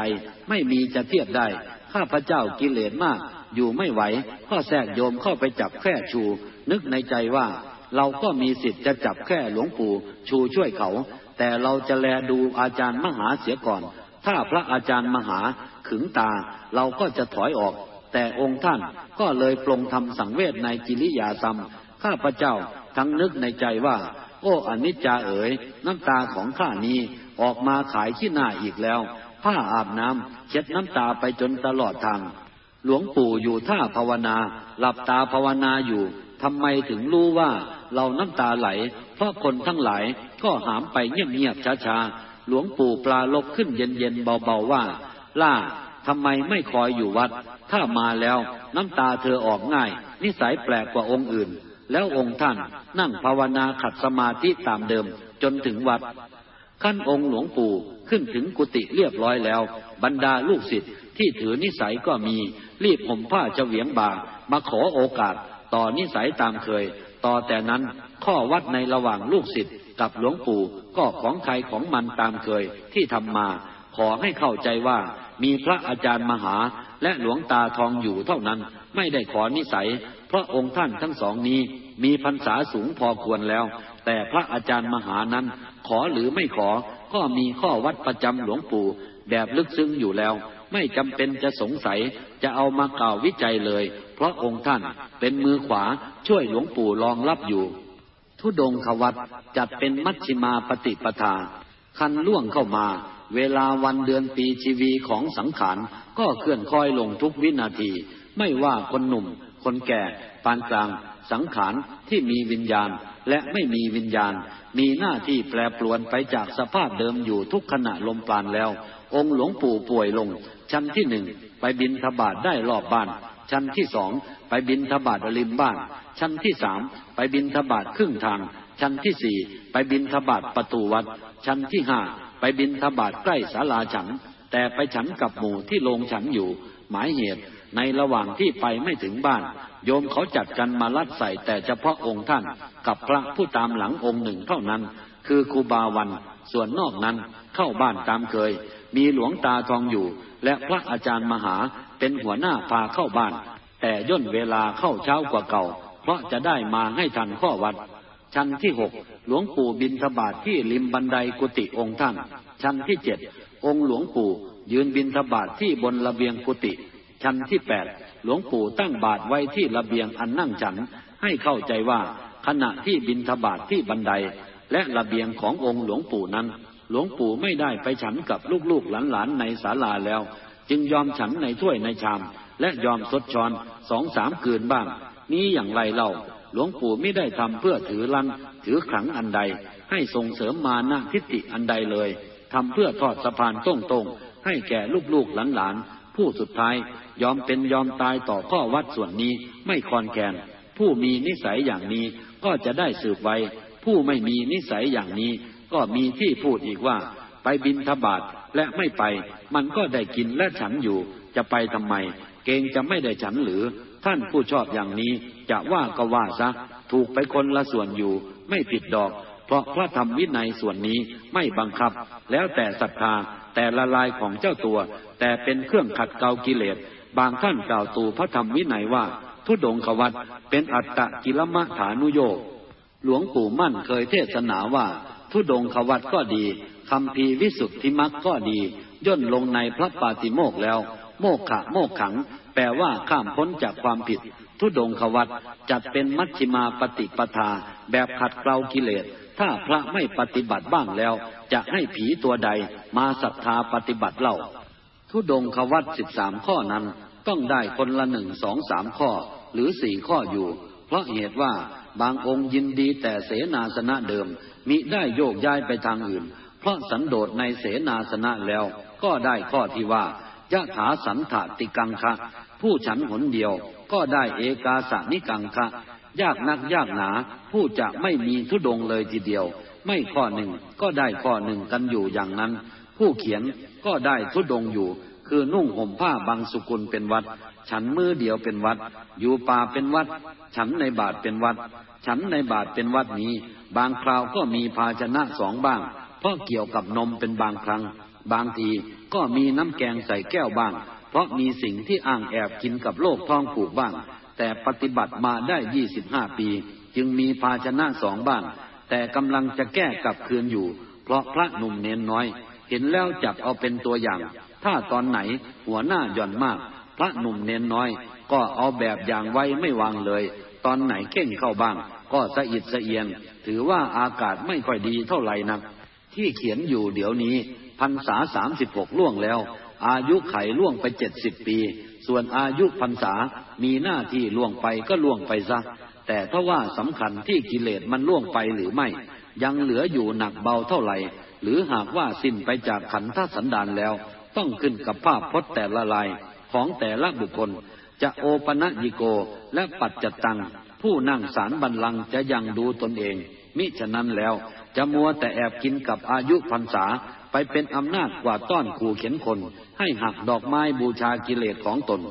ไม่มีจะเทียบได้ ข้าพระเจ้ากิเลสมาก อยู่ไม่ไหว ก็แทรกโยมเข้าไปจับแค่ชู นึกในใจว่า เราก็มีสิทธิ์จะจับแค่หลวงปู่ชูช่วยเขา แต่เราจะแลดูอาจารย์มหาเสียก่อน ถ้าพระอาจารย์มหาขึงตาเราก็จะถอยออก แต่องค์ท่านก็เลยปรงทำสังเวชในกิริยาธรรม ข้าพเจ้าทั้งนึกในใจว่า โอ้อนิจจาเอ๋ยน้ำตาของข้านี้ออกมาขายขี้หน้าอีกแล้ว ผ้าอาบน้ำเช็ดน้ำตาไปจนตลอดทาง หลวงปู่อยู่ท่าภาวนา หลับตาภาวนาอยู่ทำไมถึงรู้ว่าเราน้ำตาไหล เพราะคนทั้งหลายก็หามไปเงียบๆช้าๆ หลวงปู่ปลาลบขึ้นเย็นๆเบาๆว่า ล่าทำไมไม่คอยอยู่วัด ถ้ามาแล้วน้ำตาเธอออกง่าย นิสัยแปลกกว่าองค์อื่น แล้วองค์ท่านนั่งภาวนาขัดสมาธิตามเดิมจนถึงวัด ขั้นองค์หลวงปู่ขึ้นถึงกุฏิเรียบร้อยแล้ว บรรดาลูกศิษย์ที่ถือนิสัยก็มี รีบผมผ้าเฉวียงบ่ามาขอโอกาส ต่อนิสัยตามเคย ต่อแต่นั้นข้อวัดในระหว่างลูกศิษย์กับหลวงปู่ก็ของใครของมันตามเคยที่ทำมา ขอให้เข้าใจว่า มีพระอาจารย์มหาและหลวงตาทองอยู่เท่านั้นไม่ได้ขอนิสัย เพราะองค์ท่านทั้งสองนี้มีพรรษาสูงพอควรแล้ว แต่พระอาจารย์มหานั้น ขอหรือไม่ขอก็มีข้อวัดประจำหลวงปู่ แบบลึกซึ้งอยู่แล้ว ไม่จำเป็นจะสงสัยจะเอามากล่าววิจัยเลย เพราะองค์ท่านเป็นมือขวาช่วยหลวงปู่รองรับอยู่ ทุดงควัตจัดเป็นมัชชิมาปฏิปทา คันล่วงเข้ามา เวลาวันเดือนปีชีวีของสังขารก็เคลื่อนคอยลงทุกวินาที ไม่ว่าคนหนุ่ม คนแก่ ปานกลาง สังขารที่มีวิญญาณและไม่มีวิญญาณ มีหน้าที่แปรปรวนไปจากสภาพเดิมอยู่ทุกขณะลมปราณแล้ว องค์หลวงปู่ป่วยลง ชั้นที่หนึ่งไปบินทบาทได้รอบบ้าน ชั้นที่สองไปบินทบาทริมบ้าน ชั้นที่สามไปบินทบาทครึ่งทาง ชั้นที่สี่ไปบินทบาทประตูวัด ชั้นที่ห้า ไปบินทบาทใกล้ศาลาฉัน แต่ไปฉันกับหมู่ที่โรงฉันอยู่ หมายเหตุในระหว่างที่ไปไม่ถึงบ้าน โยมเขาจัดกันมาลัดใส่แต่เฉพาะองค์ท่าน กับพระผู้ตามหลังองค์หนึ่งเท่านั้น คือครูบาวัน ส่วนนอกนั้นเข้าบ้านตามเคย มีหลวงตาทองอยู่ และพระอาจารย์มหาเป็นหัวหน้าพาเข้าบ้าน แต่ย่นเวลาเข้าเช้ากว่าเก่า เพราะจะได้มาให้ทันข้อวัด ชั้นที่หก หลวงปู่บินทบาทที่ริมบันไดกุฏิองค์ท่าน ชั้นที่เจ็ดองค์หลวงปู่ ยืนบินทบาทที่บนระเบียงกุฏิชั้นที่แปดหลวงปู่ตั้งบาทไว้ที่ระเบียงอันนั่งฉันให้เข้าใจว่าขณะที่บินทบาทที่บันได และระเบียงขององค์หลวงปู่นั้น หลวงปู่ไม่ได้ไปฉันกับลูกๆหลานๆในศาลาแล้ว จึงยอมฉันในถ้วยในชาม และยอมสดช้อนสองสามกืนบ้าง นี้อย่างไรเล่า หลวงปู่ไม่ได้ทำเพื่อถือลัง ถือขังอันใด ให้ส่งเสริมมานะทิฏฐิอันใดเลยทำเพื่อทอดสะพานตรงๆให้แก่ลูกๆหลานๆผู้สุดท้ายยอมเป็นยอมตายต่อข้อวัดส่วนนี้ไม่คอนแคนผู้มีนิสัยอย่างนี้ก็จะได้สืบไว้ ผู้ไม่มีนิสัยอย่างนี้ ก็มีที่พูดอีกว่า ไปบินทบาทและไม่ไป มันก็ได้กินและฉันอยู่ จะไปทำไม เกงจะไม่ได้ฉันหรือ ท่านผู้ชอบอย่างนี้จะว่าก็ว่าซะ ถูกไปคนละส่วนอยู่ ไม่ผิดดอก เพราะพระธรรมวินัยส่วนนี้ไม่บังคับ แล้วแต่ศรัทธาแต่ละลายของเจ้าตัว แต่เป็นเครื่องขัดเกลากิเลส บางท่านกล่าวตูพระธรรมวินัยว่า ทุดงขวัตเป็นอัตตะกิลมะฐานุโยกหลวงปู่มั่นเคยเทศนาว่า ทุดงขวัตก็ดีคำพีวิสุทธิมักก็ดี ย่นลงในพระปาติโมกแล้ว โมกขะโมกขัง ลว่าข้ามพ้นจากความผิด ทุดงขวัตจัดเป็นมัชฌิมาปฏิปทา แบบขัดเกลากิเลส ถ้าพระไม่ปฏิบัติบ้างแล้ว จะให้ผีตัวใดมาศรัทธาปฏิบัติเล่า ทุดงขวัตสิบสามข้อนั้น ต้องได้คนละหนึ่งสองสามข้อ หรือสี่ข้ออยู่ เพราะเหตุว่าบางองค์ยินดีแต่เสนาสนะเดิม มิได้โยกย้ายไปทางอื่น เพราะสันโดษในเสนาสนะแล้ว ก็ได้ข้อที่ว่ายะถาสันถติกังคะ ผู้ฉันหนเดียวก็ได้เอกาสานิกังคะ ยากนักยากหนา ผู้จะไม่มีทุดงเลยทีเดียว ไม่ข้อหนึ่งก็ได้ข้อหนึ่งกันอยู่อย่างนั้น ผู้เขียนก็ได้ทุดงอยู่ คือนุ่งห่มผ้าบางสุกุลเป็นวัด ฉันมือเดียวเป็นวัด อยู่ป่าเป็นวัด ฉันในบาทเป็นวัด ฉันในบาทเป็นวัดนี้ บางคราวก็มีภาชนะสองบ้าง เพราะเกี่ยวกับนมเป็นบางครั้ง บางทีก็มีน้ำแกงใส่แก้วบ้าง เพราะมีสิ่งที่อ้างแอบกินกับโลกท้องผูกบ้าง แต่ปฏิบัติมาได้ยี่สิบห้าปี จึงมีภาชนะสองบ้าง แต่กำลังจะแก้กลับคืนอยู่ เพราะพระหนุ่มเน้นน้อย เห็นแล้วจับเอาเป็นตัวอย่าง ถ้าตอนไหนหัวหน้าหย่อนมาก พระหนุ่มเน้นน้อย ก็เอาแบบอย่างไว้ไม่วางเลย ตอนไหนเข่งเข้าบ้าง ก็สะอิดสะเอียน ถือว่าอากาศไม่ค่อยดีเท่าไหร่นักที่เขียนอยู่เดี๋ยวนี้พรรษาสามสิบหกล่วงแล้ว อายุไขล่วงไปเจ็ดสิบปี ส่วนอายุพรรษามีหน้าที่ล่วงไปก็ล่วงไปซะ แต่ถ้าว่าสำคัญที่กิเลสมันล่วงไปหรือไม่ ยังเหลืออยู่หนักเบาเท่าไหร่ หรือหากว่าสิ้นไปจากขันธสันดานแล้ว ต้องขึ้นกับภาพพจน์แต่ละลายของแต่ละบุคคล จะโอปนัญิโกและปัจจตัง ผู้นั่งสารบัลลังจะยังดูตนเอง มิฉะนั้นแล้วจะมัวแต่แอบกินกับอายุพรรษาไปเป็นอำนาจกว่าต้อนขู่เขียนคน ให้หักดอกไม้บูชากิเลสของตน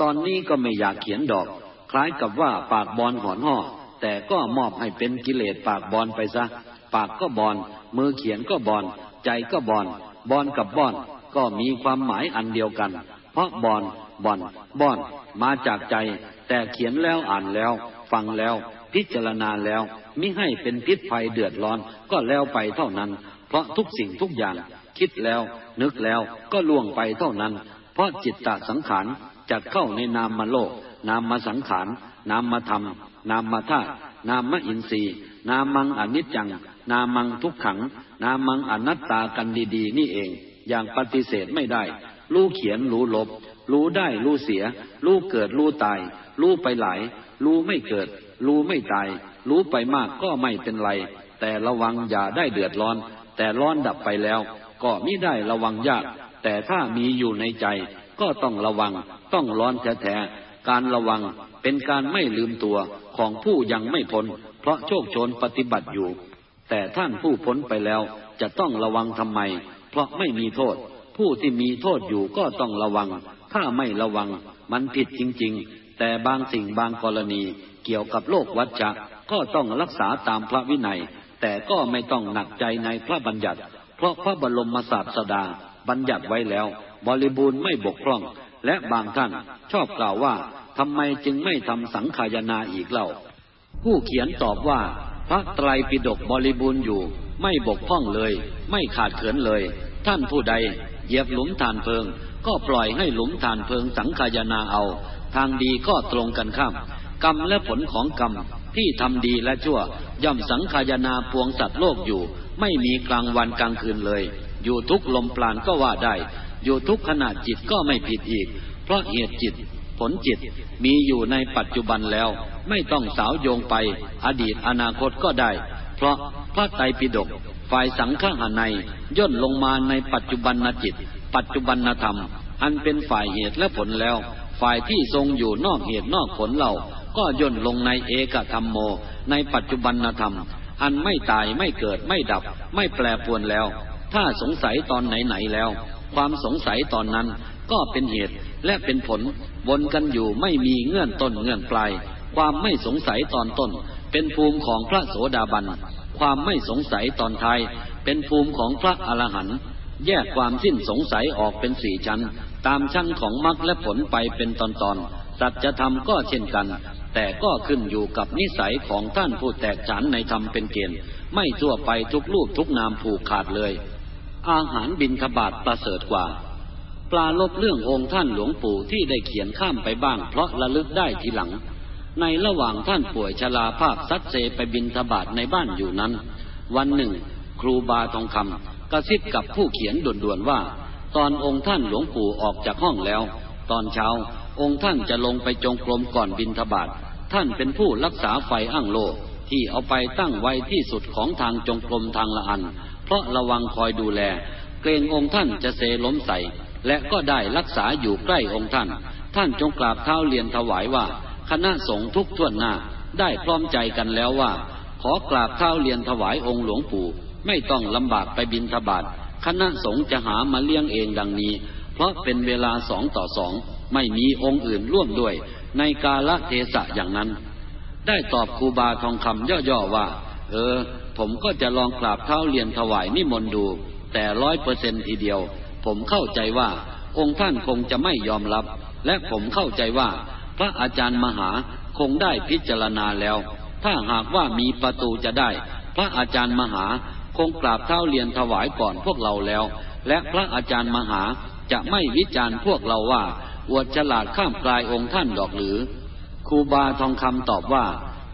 ตอนนี้ก็ไม่อยากเขียนดอก คล้ายกับว่าปากบอลหอนห่อแต่ก็มอบให้เป็นกิเลสปากบอลไปซะ ปากก็บอลมือเขียนก็บอลใจก็บอลบอลกับบอลก็มีความหมายอันเดียวกัน เพราะบอลบอลบอลมาจากใจ แต่เขียนแล้วอ่านแล้ว ฟังแล้ว พิจารณาแล้ว มิให้เป็นพิษภัยเดือดร้อนก็แล้วไปเท่านั้น เพราะทุกสิ่งทุกอย่าง คิดแล้ว นึกแล้วก็ล่วงไปเท่านั้น เพราะจิตตสังขารจัดเข้าในนามมาโลก นามมาสังขารนามมาธรรม นามมาธาตุนามมาอินทรีย์ นามังอนิจจัง นามังทุกขัง นามังอนัตตากันดีๆ นี่เอง อย่างปฏิเสธไม่ได้ รู้เขียนรู้ลบ รู้ได้รู้เสีย รู้เกิดรู้ตาย รู้ไปหลาย รู้ไม่เกิด รู้ไม่ตาย รู้ไปมากก็ไม่เป็นไร แต่ระวังอย่าได้เดือดร้อน แต่ร้อนดับไปแล้ว ก็มิได้ระวังยาก แต่ถ้ามีอยู่ในใจ ก็ต้องระวัง ต้องร้อนแท้ๆการระวังเป็นการไม่ลืมตัวของผู้ยังไม่พ้น เพราะโชคชนปฏิบัติอยู่ แต่ท่านผู้พ้นไปแล้ว จะต้องระวังทำไม เพราะไม่มีโทษ ผู้ที่มีโทษอยู่ก็ต้องระวัง ถ้าไม่ระวัง มันผิดจริง ๆ แต่บางสิ่งบางกรณีเกี่ยวกับโลกวัฏจะ ก็ต้องรักษาตามพระวินัย แต่ก็ไม่ต้องหนักใจในพระบัญญัติ เพราะพระบรมศาสดาบัญญัติไว้แล้ว บริบูรณ์ไม่บกพร่อง และบางท่านชอบกล่าวว่าทำไมจึงไม่ทำสังขายนาอีกเล่า ผู้เขียนตอบว่า พระไตรปิฎกบริบูรณ์อยู่ ไม่บกพร่องเลย ไม่ขาดเขินเลย ท่านผู้ใดเหยียบหลุมฐานเพลิง ก็ปล่อยให้หลุมฐานเพลิงสังขายนาเอา ทางดีก็ตรงกันข้าม กรรมและผลของกรรม ที่ทำดีและชั่ว ย่อมสังขายนาปวงสัตว์โลกอยู่ ไม่มีกลางวันกลางคืนเลย อยู่ทุกลมปราณก็ว่าได้ อยู่ทุกขณะจิตก็ไม่ผิดอีก เพราะเหตุจิต ผลจิตมีอยู่ในปัจจุบันแล้ว ไม่ต้องสาวโยงไป อดีตอนาคตก็ได้ เพราะพระไตรปิฎกฝ่ายสังฆหาในย่นลงมาในปัจจุบันนจิต ปัจจุบันธรรม อันเป็นฝ่ายเหตุและผลแล้ว ฝ่ายที่ทรงอยู่นอกเหตุนอกผลเรา ก็ย่นลงในเอกธรรมโม ในปัจจุบันธรรม อันไม่ตายไม่เกิดไม่ดับ ไม่แปรปวนแล้ว ถ้าสงสัยตอนไหนๆแล้ว ความสงสัยตอนนั้นก็เป็นเหตุและเป็นผล วนกันอยู่ไม่มีเงื่อนต้นเงื่อนปลาย ความไม่สงสัยตอนต้น เป็นภูมิของพระโสดาบัน ความไม่สงสัยตอนท้าย เป็นภูมิของพระอรหันต์แยกความสิ้นสงสัยออกเป็นสี่ชั้น ตามชั้นของมรรคและผลไปเป็นตอนๆสัจธรรมก็เช่นกัน แต่ก็ขึ้นอยู่กับนิสัยของท่านผู้แตกฉานในธรรมเป็นเกณฑ์ ไม่ทั่วไปทุกรูปทุกนามผูกขาดเลย อาหารบินทบาทประเสริฐกว่า ปลาลบเรื่ององค์ท่านหลวงปู่ที่ได้เขียนข้ามไปบ้างเพราะระลึกได้ทีหลัง ในระหว่างท่านป่วยชราภาพซัดเซไปบินทบาทในบ้านอยู่นั้น วันหนึ่ง ครูบาทองคำกระซิบกับผู้เขียนด่วนๆว่า ตอนองค์ท่านหลวงปู่ออกจากห้องแล้ว ตอนเช้าองค์ท่านจะลงไปจงกรมก่อนบินทบาท ท่านเป็นผู้รักษาไฟอั้งโลที่เอาไปตั้งไว้ที่สุดของทางจงกรมทางละอัน เพราะระวังคอยดูแล เกรงองค์ท่านจะเซล้มใส่และก็ได้รักษาอยู่ใกล้องค์ท่าน ท่านจงกราบเท้าเรียนถวายว่า คณะสงฆ์ทุกท่วนหน้าได้พร้อมใจกันแล้วว่า ขอกราบเท้าเรียนถวายองค์หลวงปู่ ไม่ต้องลำบากไปบินทบาทคณะสงฆ์จะหามาเลี้ยงเองดังนี้ เพราะเป็นเวลาสองต่อสองไม่มีองค์อื่นร่วมด้วย ในกาลเทศะอย่างนั้น ได้ตอบครูบาทองคำย่อๆว่า เออ ผมก็จะลองกราบเท้าเรียนถวายนิมนต์ดู แต่ร้อยเปอร์เซนทีเดียว ผมเข้าใจว่า องค์ท่านคงจะไม่ยอมรับ และผมเข้าใจว่า พระอาจารย์มหาคงได้พิจารณาแล้ว ถ้าหากว่ามีประตูจะได้ พระอาจารย์มหาคงกราบเท้าเรียนถวายก่อนพวกเราแล้ว และพระอาจารย์มหาจะไม่วิจารณ์พวกเราว่า อวดฉลาดข้ามกลายองค์ท่านดอกหรือครูบาทองคำตอบว่า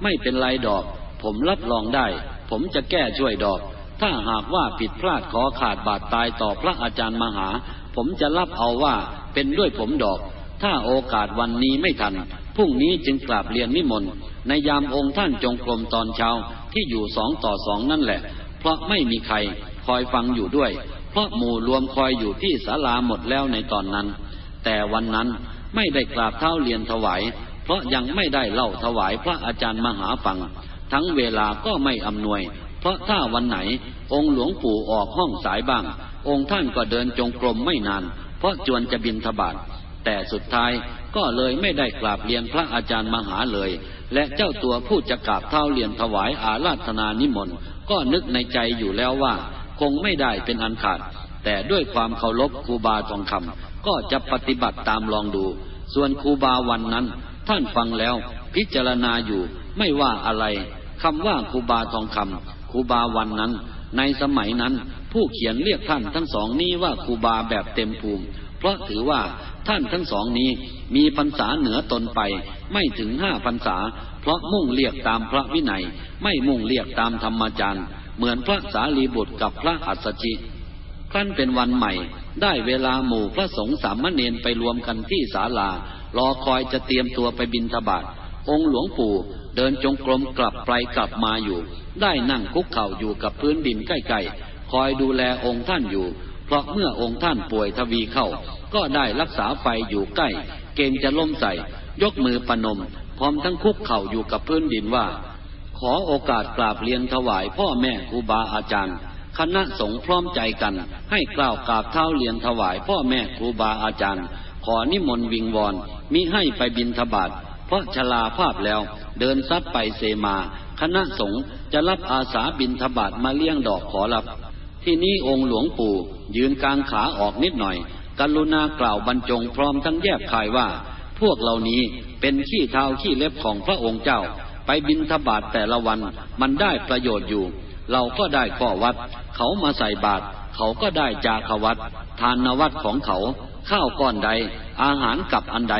ไม่เป็นไรดอก ผมรับรองได้ ผมจะแก้ช่วยดอก ถ้าหากว่าผิดพลาดขอขาดบาดตายต่อพระอาจารย์มหา ผมจะรับเอาว่าเป็นด้วยผมดอก ถ้าโอกาสวันนี้ไม่ทันพรุ่งนี้จึงกราบเรียนนิมนต์ในยามองค์ท่านจงกรมตอนเช้าที่อยู่สองต่อสองนั่นแหละ เพราะไม่มีใครคอยฟังอยู่ด้วย เพราะหมู่รวมคอยอยู่ที่ศาลาหมดแล้วในตอนนั้น แต่วันนั้นไม่ได้กราบเท้าเรียนถวาย เพราะยังไม่ได้เล่าถวายพระอาจารย์มหาฟัง ทั้งเวลาก็ไม่อำนวย เพราะถ้าวันไหน องค์หลวงปู่ออกห้องสายบ้าง องค์ท่านก็เดินจงกรมไม่นาน เพราะจวนจะบินทบาทแต่สุดท้ายก็เลยไม่ได้กราบเรียนพระอาจารย์มหาเลย และเจ้าตัวผู้จะกราบเท้าเรียนถวายอาราธนานิมนต์ก็นึกในใจอยู่แล้วว่า คงไม่ได้เป็นอันขาด แต่ด้วยความเคารพครูบาทองคำ ก็จะปฏิบัติตามลองดู ส่วนครูบาวันนั้น ท่านฟังแล้ว พิจารณาอยู่ไม่ว่าอะไรคำว่าครูบาทองคำครูบาวันนั้น ในสมัยนั้นผู้เขียนเรียกท่านทั้งสองนี้ว่าครูบาแบบเต็มภูมิ เพราะถือว่าท่านทั้งสองนี้มีพรรษาเหนือตนไป ไม่ถึงห้าพรรษา เพราะมุ่งเรียกตามพระวินัย ไม่มุ่งเรียกตามธรรมจารย์ เหมือนพระสารีบุตรกับพระอัสสชิครั้นเป็นวันใหม่ ได้เวลาหมู่พระสงฆ์สามเณรไปรวมกันที่ศาลา รอคอยจะเตรียมตัวไปบินทบาทองค์หลวงปู่เดินจงกรมกลับไปกลับมาอยู่ ได้นั่งคุกเข่าอยู่กับพื้นดินใกล้ๆ คอยดูแลองค์ท่านอยู่ เพราะเมื่อองค์ท่านป่วยทวีเข้า ก็ได้รักษาไฟอยู่ใกล้ เกณฑ์จะล้มใส่ ยกมือปนม พร้อมทั้งคุกเข่าอยู่กับพื้นดินว่า ขอโอกาสกราบเรียนถวายพ่อแม่ครูบาอาจารย์ คณะสงฆ์พร้อมใจกัน ให้กล่าวกราบเท้าเรียนถวายพ่อแม่ครูบาอาจารย์ ขอนิมนต์วิงวอนมิให้ไปบินทบาทเพราะชลาภาพแล้ว เดินซัดไปเซมา คณะสงฆ์จะรับอาสาบินทบาทมาเลี้ยงดอกขอรับ ที่นี้องค์หลวงปู่ ยืนกลางขาออกนิดหน่อยกรุณากล่าวบรรจงพร้อมทั้งแยบคายว่า พวกเหล่านี้เป็นขี้เท้าขี้เล็บของพระองค์เจ้า ไปบินทบาทแต่ละวันมันได้ประโยชน์อยู่ เราก็ได้ข้อวัด เขามาใส่บาตรเขาก็ได้จาขวัตทานนวัตของเขา ข้าวก้อนใด อาหารกับอันใด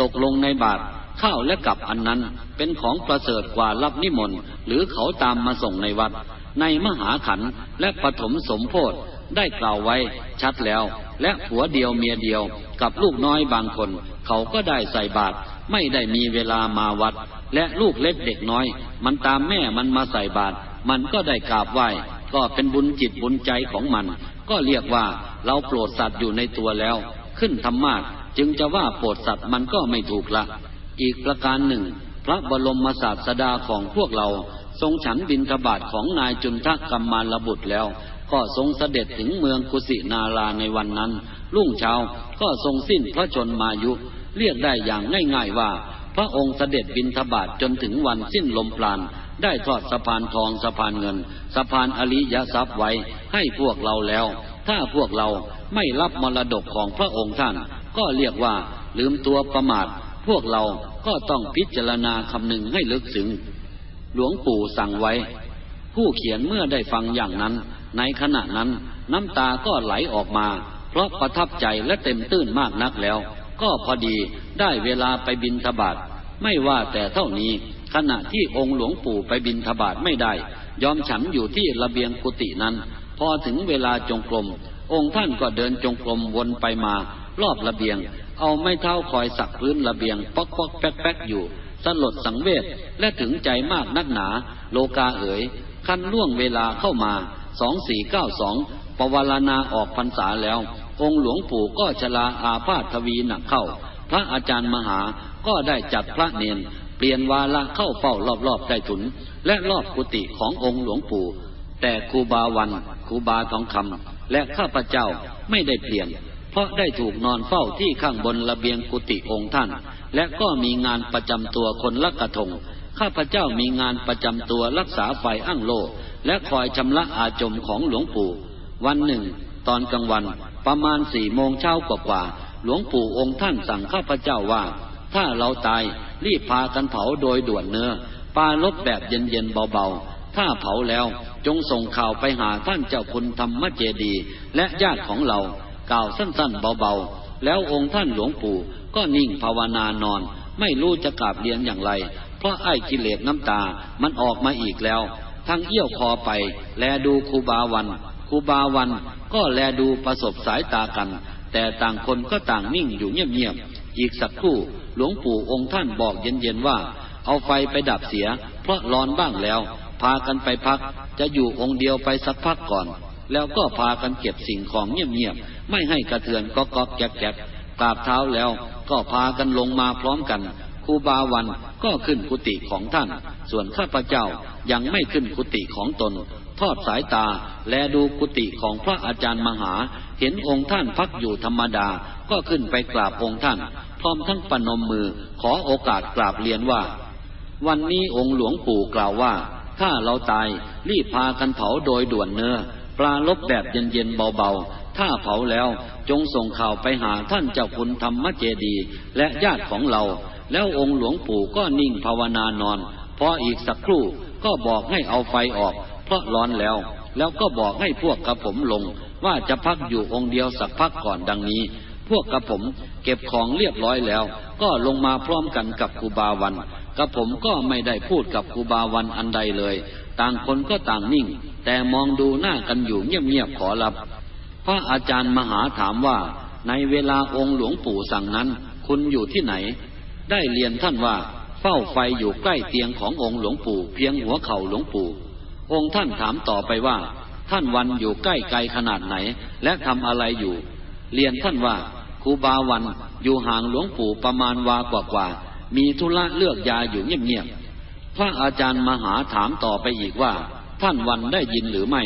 ตกลงในบาทข้าวและกับอันนั้น เป็นของประเสริฐกว่ารับนิมนต์ หรือเขาตามมาส่งในวัด ในมหาขันและปฐมสมโพธได้กล่าวไว้ชัดแล้ว และผัวเดียวเมียเดียว กับลูกน้อยบางคน เขาก็ได้ใส่บาตรไม่ได้มีเวลามาวัด และลูกเล็กเด็กน้อย มันตามแม่มันมาใส่บาตร มันก็ได้กราบไหว้ก็เป็นบุญจิตบุญใจของมัน ก็เรียกว่าเราโปรดสัตว์อยู่ในตัวแล้ว ขึ้นธรรมาจึงจะว่าโปรดสัตว์มันก็ไม่ถูกละ อีกประการหนึ่ง พระบรมศาสดาของพวกเรา ทรงฉันบินทบาทของนายจุนทกกรรมารบุตรแล้ว ก็ทรงเสด็จถึงเมืองกุสินาราในวันนั้น รุ่งเช้าก็ทรงสิ้นพระชนมายุ เรียกได้อย่างง่ายๆว่า พระองค์เสด็จบินทบาทจนถึงวันสิ้นลมปราณ ได้ทอดสะพานทองสะพานเงิน สะพานอริยทรัพย์ไว้ให้พวกเราแล้ว ถ้าพวกเราไม่รับมรดกของพระองค์ท่าน ก็เรียกว่าลืมตัวประมาท พวกเราก็ต้องพิจารณาคำหนึ่งให้ลึกซึ้งหลวงปู่สั่งไว้ ผู้เขียนเมื่อได้ฟังอย่างนั้น ในขณะนั้นน้ำตาก็ไหลออกมา เพราะประทับใจและเต็มตื้นมากนักแล้ว ก็พอดีได้เวลาไปบินทบาทไม่ว่าแต่เท่านี้ ขณะที่องค์หลวงปู่ไปบินทบาทไม่ได้ ยอมฉันอยู่ที่ระเบียงกุฏินั้น พอถึงเวลาจงกรม องค์ท่านก็เดินจงกรมวนไปมา รอบระเบียง เอาไม้เท้าคอยสักพื้นระเบียง ป๊อกป๊อกแป๊กแป๊กอยู่ สลดสังเวชและถึงใจมากนักหนา โลกาเอ๋ยคันล่วงเวลาเข้ามาสองสี่เก้าสองปวารณาออกพรรษาแล้ว องค์หลวงปู่ก็ชลาอาพาธทวีหนักเข้า พระอาจารย์มหาก็ได้จัดพระเนน ปลี่ยนวาละเข้าเฝ้ารอบๆใต้ถุน และรอบกุฏิขององค์หลวงปู่ แต่ครูบาวันครูบาทองคำและข้าพเจ้าไม่ได้เปลี่ยน เพราะได้ถูกนอนเฝ้าที่ข้างบนระเบียงกุฏิองค์ท่าน และก็มีงานประจำตัวคนละกระทง ข้าพเจ้ามีงานประจำตัวรักษาไฟอั้งโล และคอยชำระอาจมของหลวงปู่ วันหนึ่ง ตอนกลางวันประมาณสี่โมงเช้ากว่าหลวงปู่องค์ท่านสั่งข้าพเจ้าว่า ถ้าเราตายรีบพากันเผาโดยด่วนเนื้อปาลบแบบเย็นๆเบาๆ ถ้าเผาแล้วจงส่งข่าวไปหาท่านเจ้าคุณธรรมเจดี และญาติของเรา กล่าวสั้นๆเบาๆ แล้วองค์ท่านหลวงปู่ก็นิ่งภาวนานอน ไม่รู้จะกราบเรียนอย่างไร เพราะไอ้กิเลสน้ำตามันออกมาอีกแล้ว ทั้งเอี้ยวคอไป แลดูครูบาวันครูบาวันก็แลดูประสบสายตากัน แต่ต่างคนก็ต่างนิ่งอยู่เงียบๆอีกสักครู่ หลวงปู่องค์ท่านบอกเย็นๆว่า เอาไฟไปดับเสีย เพราะร้อนบ้างแล้ว พากันไปพัก จะอยู่องค์เดียวไปสักพักก่อน แล้วก็พากันเก็บสิ่งของเงียบๆไม่ให้กระเทือนก็กอกแกกกราบเท้าแล้วก็พากันลงมาพร้อมกันครูบาวันก็ขึ้นกุฏิของท่าน ส่วนข้าพเจ้ายังไม่ขึ้นกุฏิของตน ทอดสายตา แลดูกุฏิของพระอาจารย์มหา เห็นองค์ท่านพักอยู่ธรรมดา ก็ขึ้นไปกราบองค์ท่าน พร้อมทั้งปนมมือขอโอกาสกราบเรียนว่า วันนี้องค์หลวงปู่กล่าวว่า ถ้าเราตายรีบพากันเผาโดยด่วนเนื้อปลาลบแบบเย็นๆเบาๆ ถ้าเผาแล้วจงส่งข่าวไปหาท่านเจ้าคุณธรรมเจดีและญาติของเรา แล้วองค์หลวงปู่ก็นิ่งภาวนานอน พออีกสักครู่ก็บอกให้เอาไฟออก เพราะร้อนแล้ว แล้วก็บอกให้พวกกระผมลง ว่าจะพักอยู่องค์เดียวสักพักก่อนดังนี้ พวกกระผมเก็บของเรียบร้อยแล้ว ก็ลงมาพร้อมกันกับครูบาวันกระผมก็ไม่ได้พูดกับครูบาวันอันใดเลย ต่างคนก็ต่างนิ่ง แต่มองดูหน้ากันอยู่เงียบๆขอรับ พระอาจารย์มหาถามว่า ในเวลาองค์หลวงปู่สั่งนั้น คุณอยู่ที่ไหน ได้เรียนท่านว่าเฝ้าไฟอยู่ใกล้เตียงขององค์หลวงปู่เพียงหัวเข่าหลวงปู่ องค์ท่านถามต่อไปว่า ท่านวันอยู่ใกล้ไกลขนาดไหน และทำอะไรอยู่ เรียนท่านว่าครูบาวันอยู่ห่างหลวงปู่ประมาณวากว่าๆมีธุระเลือกยาอยู่เงียบๆพระอาจารย์มหาถามต่อไปอีกว่า ท่านวันได้ยินหรือไม่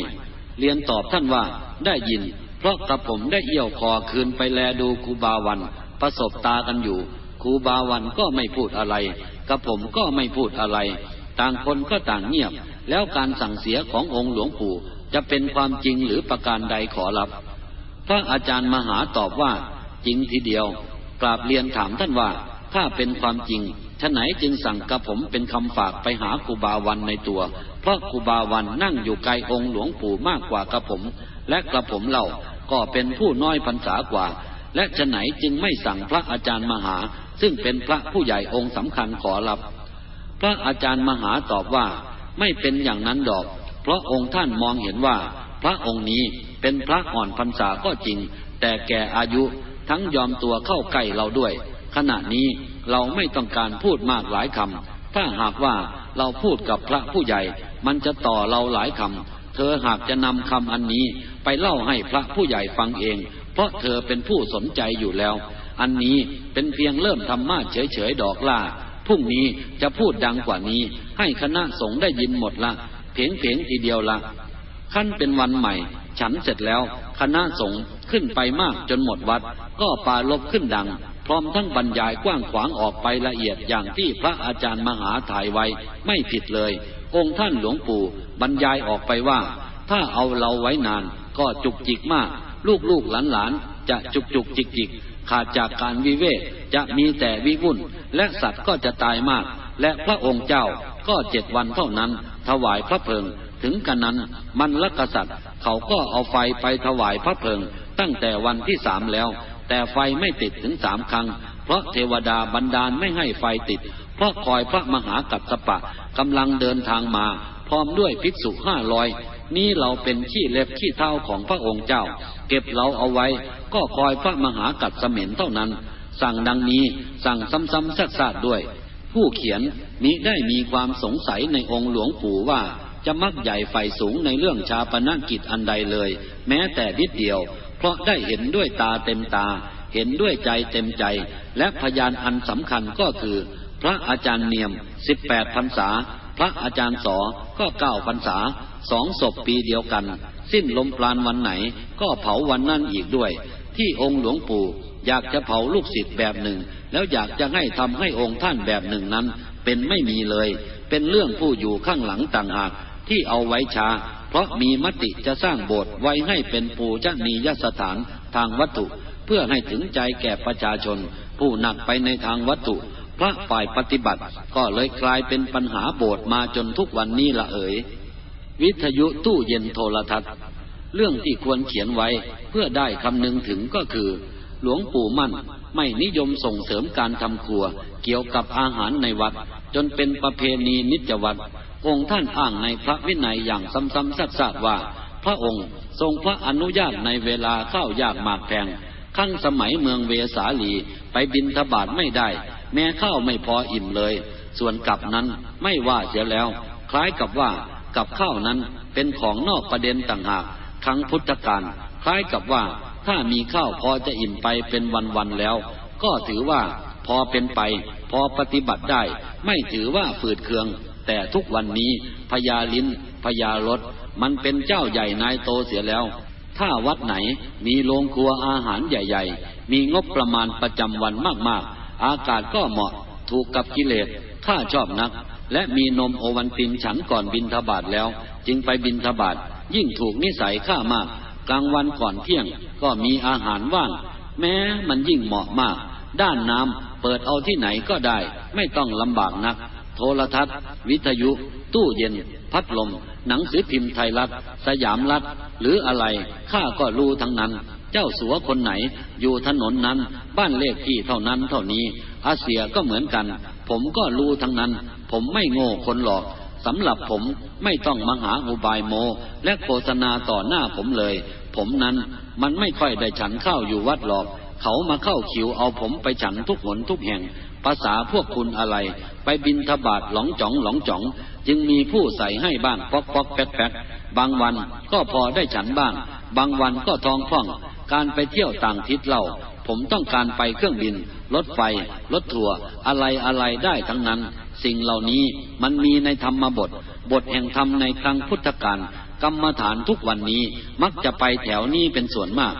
เรียนตอบท่านว่าได้ยิน เพราะกระผมได้เอี่ยวคอคืนไปแลดูครูบาวัน ประสบตากันอยู่ครูบาวันก็ไม่พูดอะไรกระผมก็ไม่พูดอะไร ต่างคนก็ต่างเงียบ แล้วการสั่งเสียขององค์หลวงปู่ จะเป็นความจริงหรือประการใดขอรับ พระอาจารย์มหาตอบว่า จริงทีเดียว กราบเรียนถามท่านว่า ถ้าเป็นความจริงฉะไหนจึงสั่งกระผมเป็นคำฝากไปหาครูบาวันในตัว เพราะครูบาวันนั่งอยู่ไกลองค์หลวงปู่มากกว่ากระผม และกระผมเราก็เป็นผู้น้อยพรรษากว่า และจะไหนจึงไม่สั่งพระอาจารย์มหา ซึ่งเป็นพระผู้ใหญ่องค์สำคัญขอรับ พระอาจารย์มหาตอบว่า ไม่เป็นอย่างนั้นดอก เพราะองค์ท่านมองเห็นว่า พระองค์นี้เป็นพระอ่อนพรรษาก็จริง แต่แก่อายุทั้งยอมตัวเข้าใกล้เราด้วย ขณะนี้เราไม่ต้องการพูดมากหลายคำถ้าหากว่าเราพูดกับพระผู้ใหญ่ มันจะต่อเราหลายคำเธอหากจะนำคำอันนี้ไปเล่าให้พระผู้ใหญ่ฟังเอง เพราะเธอเป็นผู้สนใจอยู่แล้ว อันนี้เป็นเพียงเริ่มธรรมะเฉยๆดอกล่าพรุ่งนี้จะพูดดังกว่านี้ ให้คณะสงฆ์ได้ยินหมดละ เพียงเพียงทีเดียวละขั้นเป็นวันใหม่ ฉันเสร็จแล้ว คณะสงฆ์ขึ้นไปมากจนหมดวัด ก็ปาลบขึ้นดัง พร้อมทั้งบรรยายกว้างขวางออกไปละเอียดอย่างที่พระอาจารย์มหาถ่ายไว้ไม่ผิดเลย องค์ท่านหลวงปู่บรรยายออกไปว่า ถ้าเอาเราไว้นาน ก็จุกจิกมาก ลูกลูกหลานหลานจะจุกจุกจิกจิกขาดจากการวิเวกจะมีแต่วิวุ่น และสัตว์ก็จะตายมาก และพระองค์เจ้า ก็เจ็ดวันเท่านั้น ถวายพระเพลิง ถึงกันนั้นมันลกษัตริย์ เขาก็เอาไฟไปถวายพระเพลิง ตั้งแต่วันที่สามแล้ว แต่ไฟไม่ติดถึงสามครั้ง เพราะเทวดาบันดาลไม่ให้ไฟติด เพราะคอยพระมหากัตสปะกำลังเดินทางมา พร้อมด้วยภิกษุห้าร้อยนี้เราเป็นขี้เล็บขี้เท้าของพระองค์เจ้า เก็บเราเอาไว้ ก็คอยพระมหากัดเสม็นเท่านั้น สั่งดังนี้สั่งซ้ำๆซัดๆด้วย ผู้เขียน มิได้มีความสงสัยในองค์หลวงปู่ว่าจะมักใหญ่ไฟสูงในเรื่องชาปนกิจอันใดเลย แม้แต่นิดเดียว เพราะได้เห็นด้วยตาเต็มตา เห็นด้วยใจเต็มใจ และพยานอันสำคัญก็คือ พระอาจารย์เนียมสิบแปดพรรษา พระอาจารย์สอก็เก้าพรรษาสองศพปีเดียวกัน สิ้นลมปราณวันไหน ก็เผาวันนั้นอีกด้วย ที่องค์หลวงปู่อยากจะเผาลูกศิษย์แบบหนึ่ง แล้วอยากจะให้ทำให้องค์ท่านแบบหนึ่งนั้น เป็นไม่มีเลย เป็นเรื่องผู้อยู่ข้างหลังต่างหากที่เอาไว้ช้า เพราะมีมติจะสร้างโบสถ์ไว้ให้เป็นปูชนียสถานทางวัตถุ เพื่อให้ถึงใจแก่ประชาชน ผู้หนักไปในทางวัตถุ พระฝ่ายปฏิบัติก็เลยกลายเป็นปัญหาโบสถ์มาจนทุกวันนี้ละเอ๋ยวิทยุตู้เย็นโทรทัศน์ เรื่องที่ควรเขียนไว้เพื่อได้คำนึงถึงก็คือ หลวงปู่มั่นไม่นิยมส่งเสริมการทำครัว เกี่ยวกับอาหารในวัด จนเป็นประเพณีนิจวัตรองค์ท่านอ้างในพระวินัยอย่างซ้ำๆซัดๆว่า พระองค์ทรงพระอนุญาตในเวลาข้าวยากหมากแพงขั้งสมัยเมืองเวสาลีไปบินทบาทไม่ได้ แม้ข้าวไม่พออิ่มเลย ส่วนกลับนั้นไม่ว่าเสียแล้ว คล้ายกับว่ากับข้าวนั้นเป็นของนอกประเด็นต่างหากครั้งพุทธกาลคล้ายกับว่า ถ้ามีข้าวพอจะอิ่มไปเป็นวันๆแล้ว ก็ถือว่าพอเป็นไป พอปฏิบัติได้ ไม่ถือว่าฝืดเคือง แต่ทุกวันนี้พญาลิ้นพญารถมันเป็นเจ้าใหญ่นายโตเสียแล้ว ถ้าวัดไหนมีโรงครัวอาหารใหญ่ ๆ มีงบประมาณประจำวันมากๆ อากาศก็เหมาะถูกกับกิเลสข้าชอบนัก และมีนมโอวันตินฉันก่อนบินทบาทแล้ว จึงไปบินทบาทยิ่งถูกนิสัยข้ามาก กลางวันก่อนเที่ยงก็มีอาหารว่าง แม้มันยิ่งเหมาะมาก ด้านน้ำเปิดเอาที่ไหนก็ได้ ไม่ต้องลำบากนัก โทรทัศน์ วิทยุ ตู้เย็น พัดลม หนังสือพิมพ์ไทยรัฐ สยามรัฐ หรืออะไรข้าก็รู้ทั้งนั้น เจ้าสัวคนไหน อยู่ถนนนั้น บ้านเลขที่เท่านั้นเท่านี้ อาเซียก็เหมือนกัน ผมก็รู้ทั้งนั้น ผมไม่โง่คนหรอก สำหรับผมไม่ต้องมาหาอุบายโม และโฆษณาต่อหน้าผมเลย ผมนั้นมันไม่ค่อยได้ฉันข้าวอยู่วัดหรอก เขามาเข้าคิวเอาผมไปฉันทุกหนทุกแห่ง ภาษาพวกคุณอะไร ไปบินทบาทหลงจ่องหลงจ่อง จึงมีผู้ใส่ให้บ้างปอกปอกแป๊ดแป๊ดบางวันก็พอได้ฉันบ้าง บางวันก็ทองคล่องการไปเที่ยวต่างทิศเล่า ผมต้องการไปเครื่องบิน รถไฟ รถทัวร์อะไรอะไรได้ทั้งนั้น สิ่งเหล่านี้มันมีในธรรมบท บทแห่งธรรมในครั้งพุทธกาลกรรมฐานทุกวันนี้มักจะไปแถวนี้เป็นส่วนมาก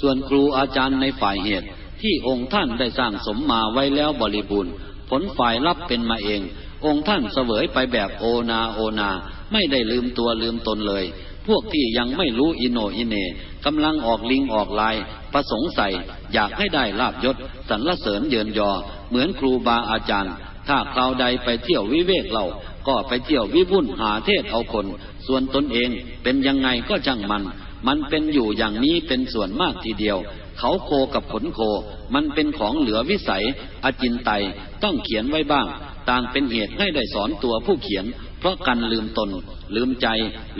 ส่วนครูอาจารย์ในฝ่ายเหตุ ที่องค์ท่านได้สร้างสมมาไว้แล้วบริบูรณ์ ผลฝ่ายรับเป็นมาเอง องค์ท่านเสวยไปแบบโอนาโอนา ไม่ได้ลืมตัวลืมตนเลย พวกที่ยังไม่รู้อิโนอิเนกำลังออกลิงออกลายประสงค์ใส่อยากให้ได้ลาบยศสรรเสริญเยินยอ เหมือนครูบาอาจารย์ ถ้าคราวใดไปเที่ยววิเวกเราก็ไปเที่ยววิวุ่นหาเทศเอาคน ส่วนตนเองเป็นยังไงก็ช่างมัน มันเป็นอยู่อย่างนี้เป็นส่วนมากทีเดียว เขาโคกับขนโค มันเป็นของเหลือวิสัย อจินไตต้องเขียนไว้บ้าง ต่างเป็นเหตุให้ได้สอนตัวผู้เขียน เพราะกันลืมตน ลืมใจ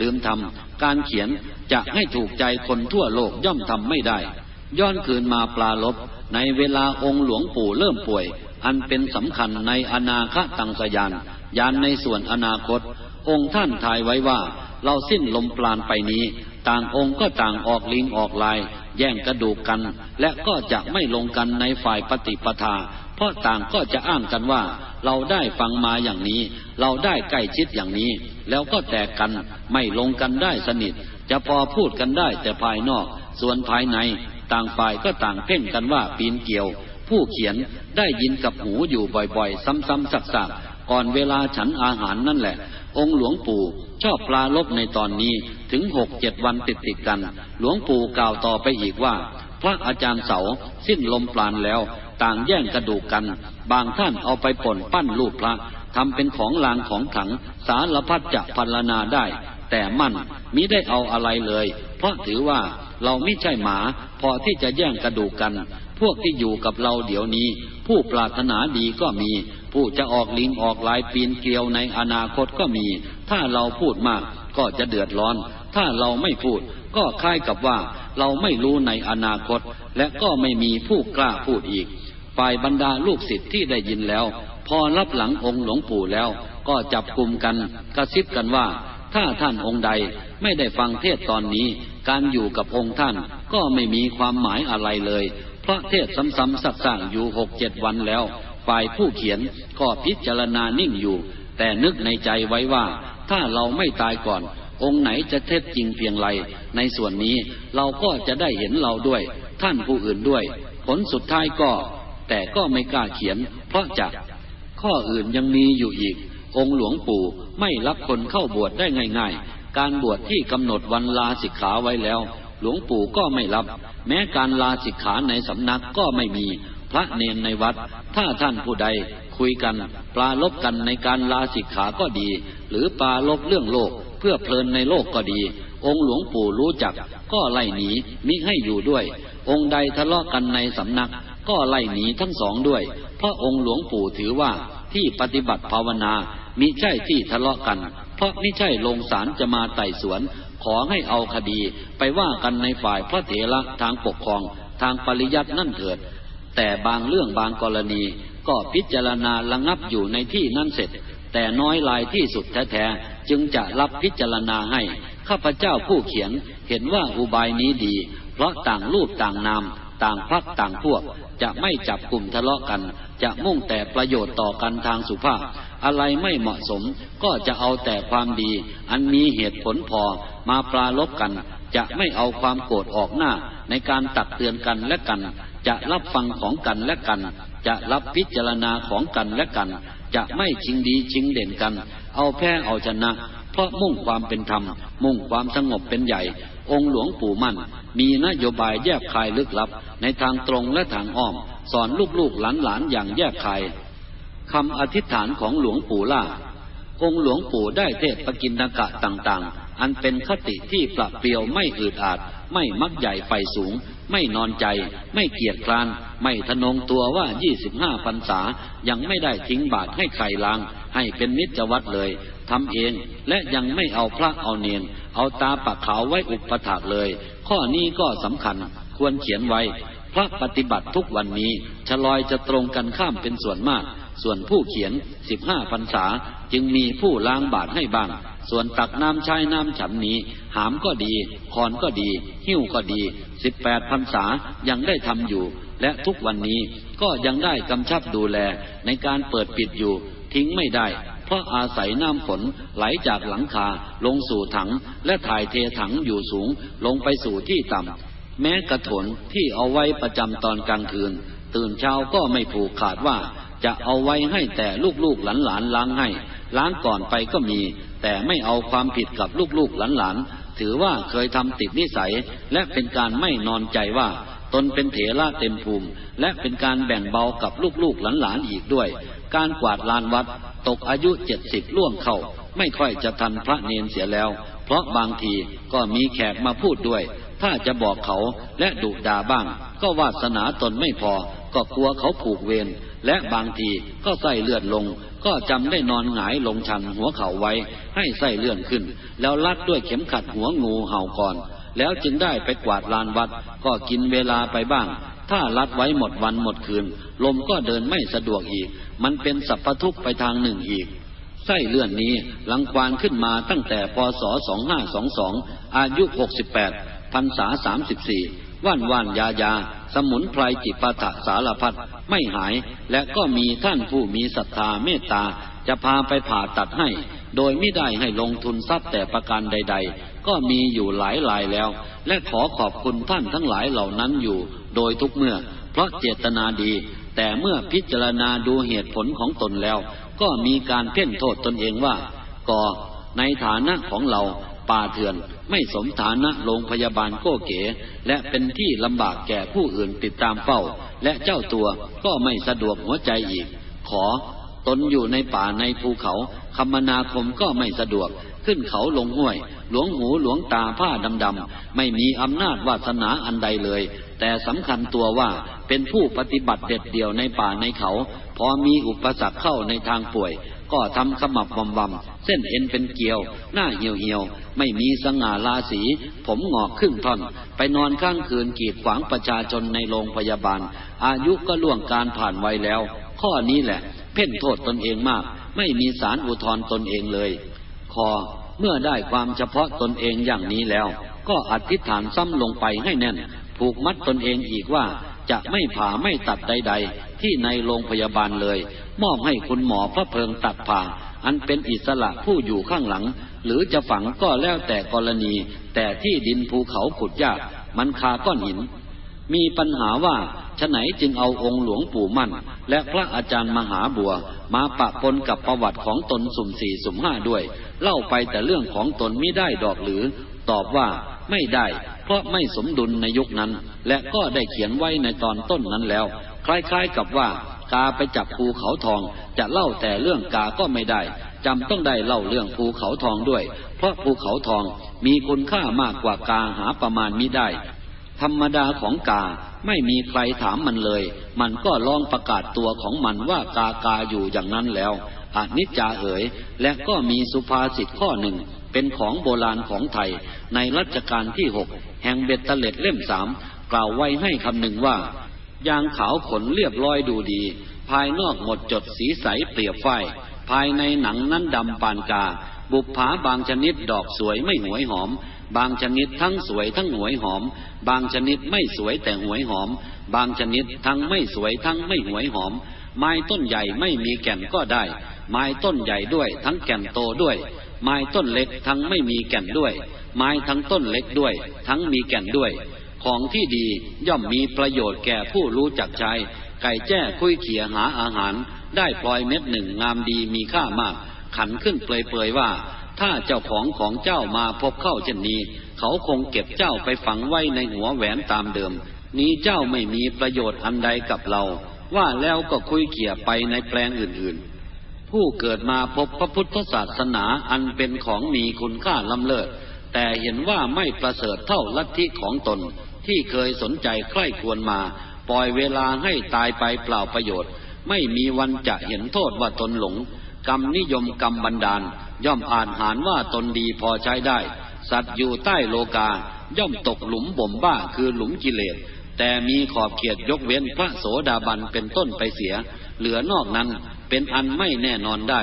ลืมทำการเขียนจะให้ถูกใจคนทั่วโลกย่อมทำไม่ได้ ย้อนคืนมาปลาลบในเวลาองค์หลวงปู่เริ่มป่วย อันเป็นสำคัญในอนาคตังสยานยานในส่วนอนาคต องค์ท่านทายไว้ว่า เราสิ้นลมปราณไปนี้ ต่างองค์ก็ต่างออกลิงออกลาย แย่งกระดูกกัน และก็จะไม่ลงกันในฝ่ายปฏิปทา เพราะต่างก็จะอ้างกันว่า เราได้ฟังมาอย่างนี้ เราได้ใกล้ชิดอย่างนี้ แล้วก็แตกกันไม่ลงกันได้สนิท จะพอพูดกันได้แต่ภายนอก ส่วนภายใน ต่างฝ่ายก็ต่างเพ่งกันว่าปีนเกี่ยว ผู้เขียนได้ยินกับหูอยู่บ่อยๆ ซ้ำๆซักๆ ก่อนเวลาฉันอาหารนั่นแหละ องค์หลวงปู่ชอบปลาลบในตอนนี้ถึงหกเจ็ดวันติดติดกัน หลวงปู่กล่าวต่อไปอีกว่า พระอาจารย์เสาสิ้นลมปราณแล้ว ต่างแย่งกระดูกกัน บางท่านเอาไปป่นปั้นรูปพระทำเป็นของลางของขังสารพัดจะพัลนาได้ แต่มั่นมิได้เอาอะไรเลย เพราะถือว่าเราไม่ใช่หมาพอที่จะแย่งกระดูกกัน พวกที่อยู่กับเราเดี๋ยวนี้ ผู้ปรารถนาดีก็มี ผู้จะออกลิงออกลายปีนเกลียวในอนาคตก็มี ถ้าเราพูดมากก็จะเดือดร้อน ถ้าเราไม่พูดก็คล้ายกับว่าเราไม่รู้ในอนาคต และก็ไม่มีผู้กล้าพูดอีก ฝ่ายบรรดาลูกศิษย์ที่ได้ยินแล้ว พอรับหลังองค์หลวงปู่แล้ว ก็จับกลุ่มกันกระซิบกันว่า ถ้าท่านองค์ใดไม่ได้ฟังเทศตอนนี้ การอยู่กับองค์ท่านก็ไม่มีความหมายอะไรเลย เพราะเทศซ้ำๆสักๆอยู่หกเจ็ดวันแล้ว ฝ่ายผู้เขียนก็พิจารณานิ่งอยู่ แต่นึกในใจไว้ว่า ถ้าเราไม่ตายก่อน องค์ไหนจะเท็จจริงเพียงไร ในส่วนนี้เราก็จะได้เห็นเราด้วย ท่านผู้อื่นด้วย ผลสุดท้ายก็ แต่ก็ไม่กล้าเขียน เพราะจะข้ออื่นยังมีอยู่อีก องค์หลวงปู่ไม่รับคนเข้าบวชได้ง่าย ๆ การบวชที่กำหนดวันลาสิกขาไว้แล้ว หลวงปู่ก็ไม่รับ แม้การลาสิกขาในสำนักก็ไม่มี พระเนนในวัด ถ้าท่านผู้ใดคุยกัน ปลาลบกันในการลาสิกขาก็ดี หรือปลาลบเรื่องโลก เพื่อเพลินในโลกก็ดี องค์หลวงปู่รู้จัก ก็ไล่หนีมิให้อยู่ด้วย องค์ใดทะเลาะกันในสำนัก ก็ไล่หนีทั้งสองด้วย เพราะองค์หลวงปู่ถือว่าที่ปฏิบัติภาวนามิใช่ที่ทะเลาะกัน เพราะไม่ใช่ลงศาลจะมาไต่สวน ขอให้เอาคดีไปว่ากันในฝ่ายพระเถระทางปกครองทางปริยัตินั่นเถิด แต่บางเรื่องบางกรณีก็พิจารณาระงับอยู่ในที่นั่นเสร็จ แต่น้อยลายที่สุดแท้ๆจึงจะรับพิจารณาให้ ข้าพเจ้าผู้เขียนเห็นว่าอุบายนี้ดี เพราะต่างรูปต่างนามต่างพักต่างพวก จะไม่จับกลุ่มทะเลาะกัน จะมุ่งแต่ประโยชน์ต่อกันทางสุภาพ อะไรไม่เหมาะสมก็จะเอาแต่ความดี อันมีเหตุผลพอ มาปลาลบกัน จะไม่เอาความโกรธออกหน้า ในการตักเตือนกันและกัน จะรับฟังของกันและกัน จะรับพิจารณาของกันและกัน จะไม่ชิงดีชิงเด่นกัน เอาแพ้เอาชนะ เพราะมุ่งความเป็นธรรม มุ่งความสงบเป็นใหญ่ องค์หลวงปู่มั่น มีนโยบายแยบคายลึกลับ ในทางตรงและทางอ้อม สอนลูกๆหลานๆอย่างแยบคายคำอธิษฐานของหลวงปู่ล่าองค์หลวงปู่ได้เทศปกินนกะต่างๆ อันเป็นคติที่ปรับเปรียวไม่อืดอาด ไม่มักใหญ่ไฟสูง ไม่นอนใจ ไม่เกียจคร้าน ไม่ทนงตัวว่ายี่สิบห้าพรรษา ยังไม่ได้ทิ้งบาทให้ใครล้าง ให้เป็นนิจวัตรเลยทำเอง และยังไม่เอาพระเอาเนียน เอาตาปากขาวไว้อุปถากเลย ข้อนี้ก็สำคัญ ควรเขียนไว้ พระปฏิบัติทุกวันนี้ ชลอยจะตรงกันข้ามเป็นส่วนมากส่วนผู้เขียนสิบห้าพรรษา จึงมีผู้ล้างบาทให้บ้าง ส่วนตักน้ำใช้น้ำฉันนี้ หามก็ดีคอนก็ดี หิ้วก็ดีสิบแปดพรรษายังได้ทำอยู่ และทุกวันนี้ก็ยังได้กำชับดูแลในการเปิดปิดอยู่ ทิ้งไม่ได้ เพราะอาศัยน้ำฝนไหลจากหลังคาลงสู่ถัง และถ่ายเทถังอยู่สูง ลงไปสู่ที่ต่ำแม้กระถนที่เอาไว้ประจำตอนกลางคืน ตื่นเช้าก็ไม่ผูกขาดว่า จะเอาไว้ให้แต่ลูกๆหลานๆล้างให้ ล้างก่อนไปก็มี แต่ไม่เอาความผิดกับลูกๆหลานๆ ถือว่าเคยทำติดนิสัย และเป็นการไม่นอนใจว่าตนเป็นเถระเต็มภูมิ และเป็นการแบ่งเบากับลูกๆหลานๆอีกด้วย การกวาดลานวัด ตกอายุเจ็ดสิบล่วงเข้า ไม่ค่อยจะทันพระเนนเสียแล้ว เพราะบางทีก็มีแขกมาพูดด้วย ถ้าจะบอกเขาและดุด่าบ้าง ก็วาสนาตนไม่พอ ก็กลัวเขาผูกเวรและบางทีก็ใส่เลือดลง ก็จำได้นอนหงายลงชันหัวเข่าไว้ ให้ใส่เลื่อนขึ้น แล้วลัดด้วยเข็มขัดหัวงูเห่าก่อน แล้วจึงได้ไปกวาดลานวัด ก็กินเวลาไปบ้าง ถ้าลัดไว้หมดวันหมดคืน ลมก็เดินไม่สะดวกอีก มันเป็นสัพพทุกไปทางหนึ่งอีกไส้เลื่อนนี้ลังควานขึ้นมาตั้งแต่ พศ 2522 อายุ 68พรรษา 34 ว่านว่านยายา สมุนไพรจิปาถะสารพัดไม่หาย และก็มีท่านผู้มีศรัทธาเมตตา จะพาไปผ่าตัดให้ โดยไม่ได้ให้ลงทุนทรัพย์แต่ประการใด ๆ ก็มีอยู่หลายรายแล้ว และขอขอบคุณท่านทั้งหลายเหล่านั้นอยู่ โดยทุกเมื่อ เพราะเจตนาดี แต่เมื่อพิจารณาดูเหตุผลของตนแล้ว ก็มีการเพ่นโทษตนเองว่าก่อในฐานะของเรา ป่าเถื่อน ไม่สมฐานะโรงพยาบาลโก้เก๋ และเป็นที่ลำบากแก่ผู้อื่นติดตามเฝ้า และเจ้าตัวก็ไม่สะดวกหัวใจอีก ขอ ตนอยู่ในป่าในภูเขา คมนาคมก็ไม่สะดวก ขึ้นเขาลงห้วย หลวงหูหลวงตาผ้าดำๆ ไม่มีอำนาจวาสนาอันใดเลย แต่สำคัญตัวว่าเป็นผู้ปฏิบัติเด็ดเดี่ยวในป่าในเขา พอมีอุปสรรคเข้าในทางป่วย ก็ทำขมับวำวำเส้นเอ็นเป็นเกลียว หน้าเหี่ยวเหี่ยว ไม่มีสง่าราศี ผมหงอกครึ่งท่อน ไปนอนข้างคืนกีดขวางประชาชนในโรงพยาบาล อายุก็ล่วงการผ่านไวแล้ว ข้อนี้แหละ เพ่นโทษตนเองมาก ไม่มีสารอุทธรตนเองเลย คอเมื่อได้ความเฉพาะตนเองอย่างนี้แล้ว ก็อธิษฐานซ้ำลงไปให้แน่น ผูกมัดตนเองอีกว่าจะไม่ผ่าไม่ตัดใด ๆ ที่ในโรงพยาบาลเลย มอบให้คุณหมอพระเพิงตัดผ่า อันเป็นอิสระผู้อยู่ข้างหลัง หรือจะฝังก็แล้วแต่กรณี แต่ที่ดินภูเขาขุดยากมันคาก้อนหิน มีปัญหาว่าฉไหนจึงเอาองค์หลวงปู่มั่น และพระอาจารย์มหาบัว มาปะปนกับประวัติของตนสุ่มสี่สุ่มห้าด้วย เล่าไปแต่เรื่องของตนไม่ได้ดอกหรือ ตอบว่าไม่ได้ เพราะไม่สมดุลในยุคนั้น และก็ได้เขียนไว้ในตอนต้นนั้นแล้ว คล้ายๆกับว่ากาไปจับภูเขาทอง จะเล่าแต่เรื่องกาก็ไม่ได้จำต้องได้เล่าเรื่องภูเขาทองด้วย เพราะภูเขาทองมีคุณค่ามากกว่ากาหาประมาณมิได้ ธรรมดาของกาไม่มีใครถามมันเลย มันก็ลองประกาศตัวของมันว่ากากาอยู่อย่างนั้นแล้วอนิจจาเอ๋ยและก็มีสุภาษิตข้อหนึ่งเป็นของโบราณของไทย ในรัชกาลที่หกแห่งเบ็ดเตเล็ดเล่มสามกล่าวไว้ให้คำหนึ่งว่า ยางขาวขนเรียบร้อยดูดี ภายนอกหมดจดสีใสเปรียบไฟ ภายในหนังนั้นดำปานกา บุปผาบางชนิดดอกสวยไม่หวยหอม บางชนิดทั้งสวยทั้งหวยหอม บางชนิดไม่สวยแต่หวยหอม บางชนิดทั้งไม่สวยทั้งไม่หวยหอม ไม้ต้นใหญ่ไม่มีแก่นก็ได้ ไม้ต้นใหญ่ด้วย ทั้งแก่นโตด้วย ไม้ต้นเล็กทั้งไม่มีแก่นด้วย ไม้ทั้งต้นเล็กด้วย ทั้งมีแก่นด้วย ของที่ดีย่อมมีประโยชน์แก่ผู้รู้จักใช้ ไก่แจ้คุยเขี่ยหาอาหาร ได้ปลอยเม็ดหนึ่งงามดีมีค่ามาก ขันขึ้นเปลยๆว่า ถ้าเจ้าของของเจ้ามาพบเข้าเช่นนี้ เขาคงเก็บเจ้าไปฝังไว้ในหัวแหวนตามเดิม นี้เจ้าไม่มีประโยชน์อันใดกับเรา ว่าแล้วก็คุยเขี่ยไปในแปลงอื่นๆ ผู้เกิดมาพบพระพุทธศาสนาอันเป็นของมีคุณค่าล้ำเลิศแต่เห็นว่าไม่ประเสริฐเท่าลัทธิของตน ที่เคยสนใจใคร่ควรมา ปล่อยเวลาให้ตายไปเปล่าประโยชน์ ไม่มีวันจะเห็นโทษว่าตนหลง กรรมนิยมกรรมบันดาล ย่อมอ่านหานว่าตนดีพอใช้ได้ สัตว์อยู่ใต้โลกา ย่อมตกหลุมบ่มบ้าคือหลุมกิเลสแต่มีขอบเขตยกเว้นพระโสดาบันเป็นต้นไปเสีย เหลือนอกนั้นเป็นอันไม่แน่นอนได้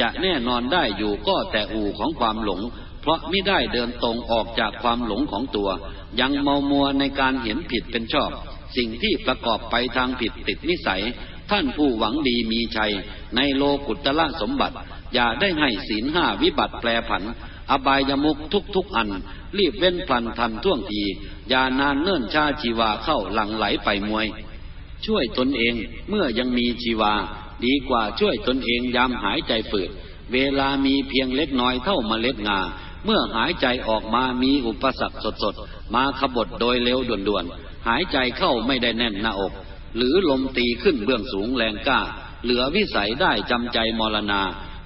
จะแน่นอนได้อยู่ก็แต่อู่ของความหลง เพราะไม่ได้เดินตรงออกจากความหลงของตัว ยังเมามัวในการเห็นผิดเป็นชอบ สิ่งที่ประกอบไปทางผิดติดนิสัย ท่านผู้หวังดีมีชัย ในโลกุตละสมบัติ อย่าได้ให้ศีลห้าวิบัติแปรผัน อบายมุกทุกทุกอัน รีบเว้นพลันทันท่วงทีอย่านานเนื่นชาชีวาเข้าหลังไหลไปมวย ช่วยตนเองเมื่อยังมีชีวา ดีกว่าช่วยตนเองยามหายใจฝืดเวลามีเพียงเล็กน้อยเท่าเมล็ดงาเมื่อหายใจออกมามีอุปสรรคสดๆ มาขบฏโดยเร็วด่วนๆ หายใจเข้าไม่ได้แน่นหน้าอก หรือลมตีขึ้นเบื้องสูงแรงกล้า เหลือวิสัยได้จำใจมรณา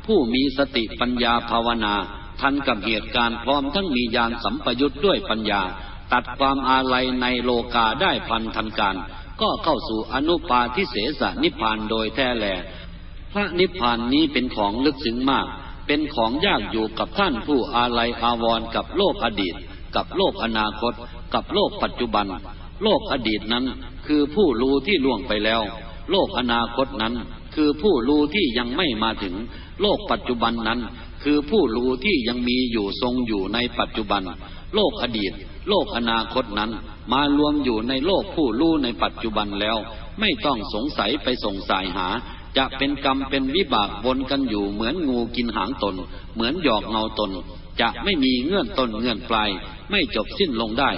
ผู้มีสติปัญญาภาวนา ทันกับเหตุการณ์พร้อมทั้งมียานสัมปยุทธ์ด้วยปัญญา ตัดความอาลัยในโลกาได้พันทันการ ก็เข้าสู่อนุปาทิเสสนิพานโดยแท้แลพระนิพพานนี้เป็นของลึกซึ้งมาก เป็นของยากอยู่กับท่านผู้อาลัยอาวรกับโลกอดีต กับโลกอนาคต กับโลกปัจจุบัน โลกอดีตนั้นคือผู้รู้ที่ล่วงไปแล้ว โลกอนาคตนั้น คือผู้รู้ที่ยังไม่มาถึง โลกปัจจุบันนั้น คือผู้รู้ที่ยังมีอยู่ทรงอยู่ในปัจจุบัน โลกอดีต โลกอนาคตนั้น มารวมอยู่ในโลกผู้รู้ในปัจจุบันแล้ว ไม่ต้องสงสัยไปสงสายหา จะเป็นกรรมเป็นวิบากวนกันอยู่เหมือนงูกินหางตน เหมือนหยอกเงาตน จะไม่มีเงื่อนต้นเงื่อนปลายไม่จบสิ้นลงได้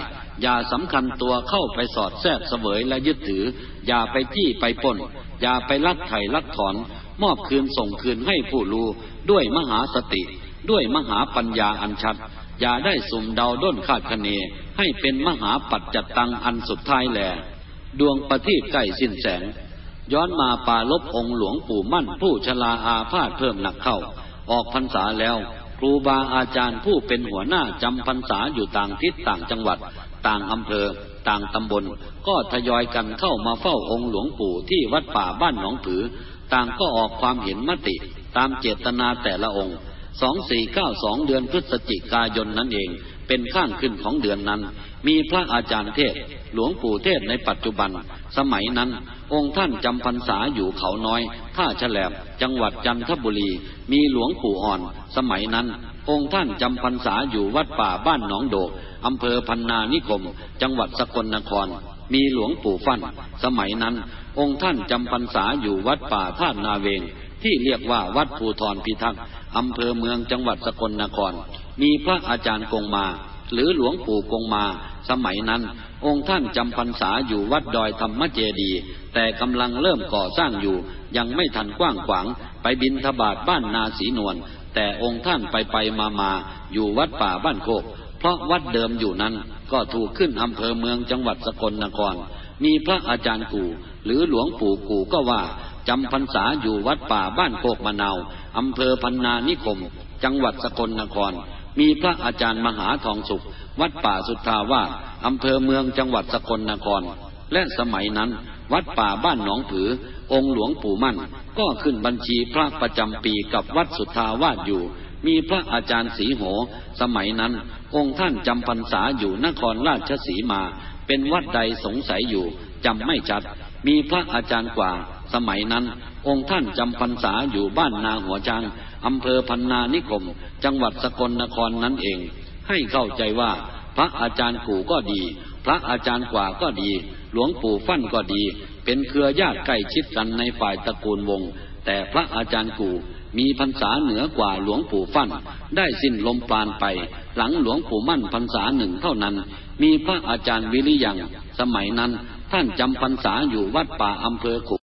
อย่าสำคัญตัวเข้าไปสอดแทรกเสวยและยึดถือ อย่าไปจี้ไปป้น อย่าไปลักไถ่ลักถอน มอบคืนส่งคืนให้ผู้รู้ด้วยมหาสติ ด้วยมหาปัญญาอันชัด อย่าได้สุ่มเดาด้นคาดคะเน ให้เป็นมหาปัจจตตังอันสุดท้ายแหลดวงประทีปใกล้สิ้นแสง ย้อนมาป่าลบองค์หลวงปู่มั่นผู้ชลาอาพาธเพิ่มหนักเข้า ออกพรรษาแล้ว ครูบาอาจารย์ผู้เป็นหัวหน้าจำพรรษาอยู่ต่างทิศต่างจังหวัด ต่างอำเภอ ต่างตำบล ก็ทยอยกันเข้ามาเฝ้าองค์หลวงปู่ที่วัดป่าบ้านหนองผือ ต่างก็ออกความเห็นมติ ตามเจตนาแต่ละองค์สองสี่เก้าสองเดือนพฤศจิกายนนั่นเอง เป็นข้างขึ้นของเดือนนั้น มีพระอาจารย์เทศ หลวงปู่เทศในปัจจุบัน สมัยนั้น องค์ท่านจำพรรษาอยู่เขาน้อย ท่าฉลบจังหวัดจันทบุรี มีหลวงปู่อ่อน สมัยนั้น องค์ท่านจำพรรษาอยู่วัดป่าบ้านหนองโดกอำเภอพันนานิคม จังหวัดสกลนคร มีหลวงปู่ฟั่น สมัยนั้น องค์ท่านจำพรรษาอยู่วัดป่าท่านาเวง ที่เรียกว่าวัดภูทรพิทักษ์อำเภอเมืองจังหวัดสกลนคร มีพระอาจารย์กงมา หรือหลวงปู่กงมา สมัยนั้น องค์ท่านจำพรรษาอยู่วัดดอยธรรมเจดี แต่กำลังเริ่มก่อสร้างอยู่ ยังไม่ทันกว้างขวาง ไปบินทบาทบ้านนาสีนวลแต่องค์ท่านไปไปมามาอยู่วัดป่าบ้านโคก เพราะวัดเดิมอยู่นั้นก็ถูกขึ้นอำเภอเมืองจังหวัดสกลนคร มีพระอาจารย์กูหรือหลวงปู่กูก็ว่าจำพรรษาอยู่วัดป่าบ้านโคกมะนาวอำเภอพันนานิคม จังหวัดสกลนคร มีพระอาจารย์มหาทองสุข วัดป่าสุทธาวาสอำเภอเมืองจังหวัดสกลนคร และสมัยนั้น วัดป่าบ้านหนองผือ องค์หลวงปู่มั่น ก็ขึ้นบัญชีพระประจำปีกับวัดสุทธาวาสอยู่ มีพระอาจารย์สีโห สมัยนั้น องค์ท่านจำพรรษาอยู่นครราชสีมา เป็นวัดใดสงสัยอยู่จำไม่ชัด มีพระอาจารย์กว่า สมัยนั้น องค์ท่านจำพรรษาอยู่บ้านนาหัวจาง อำเภอพันนานิคม จังหวัดสกลนครนั่นเอง ให้เข้าใจว่า พระอาจารย์กู่ก็ดี พระอาจารย์กว่าก็ดี หลวงปู่ฟั่นก็ดี เป็นเครือญาติใกล้ชิดกันในฝ่ายตระกูลวง แต่พระอาจารย์กู่มีพรรษาเหนือกว่าหลวงปู่ฟั่น ได้สิ้นลมปราณไป หลังหลวงปู่มั่นพรรษาหนึ่งเท่านั้น มีพระอาจารย์วิริยัง สมัยนั้นท่านจำพรรษาอยู่วัดป่าอำเภอขุ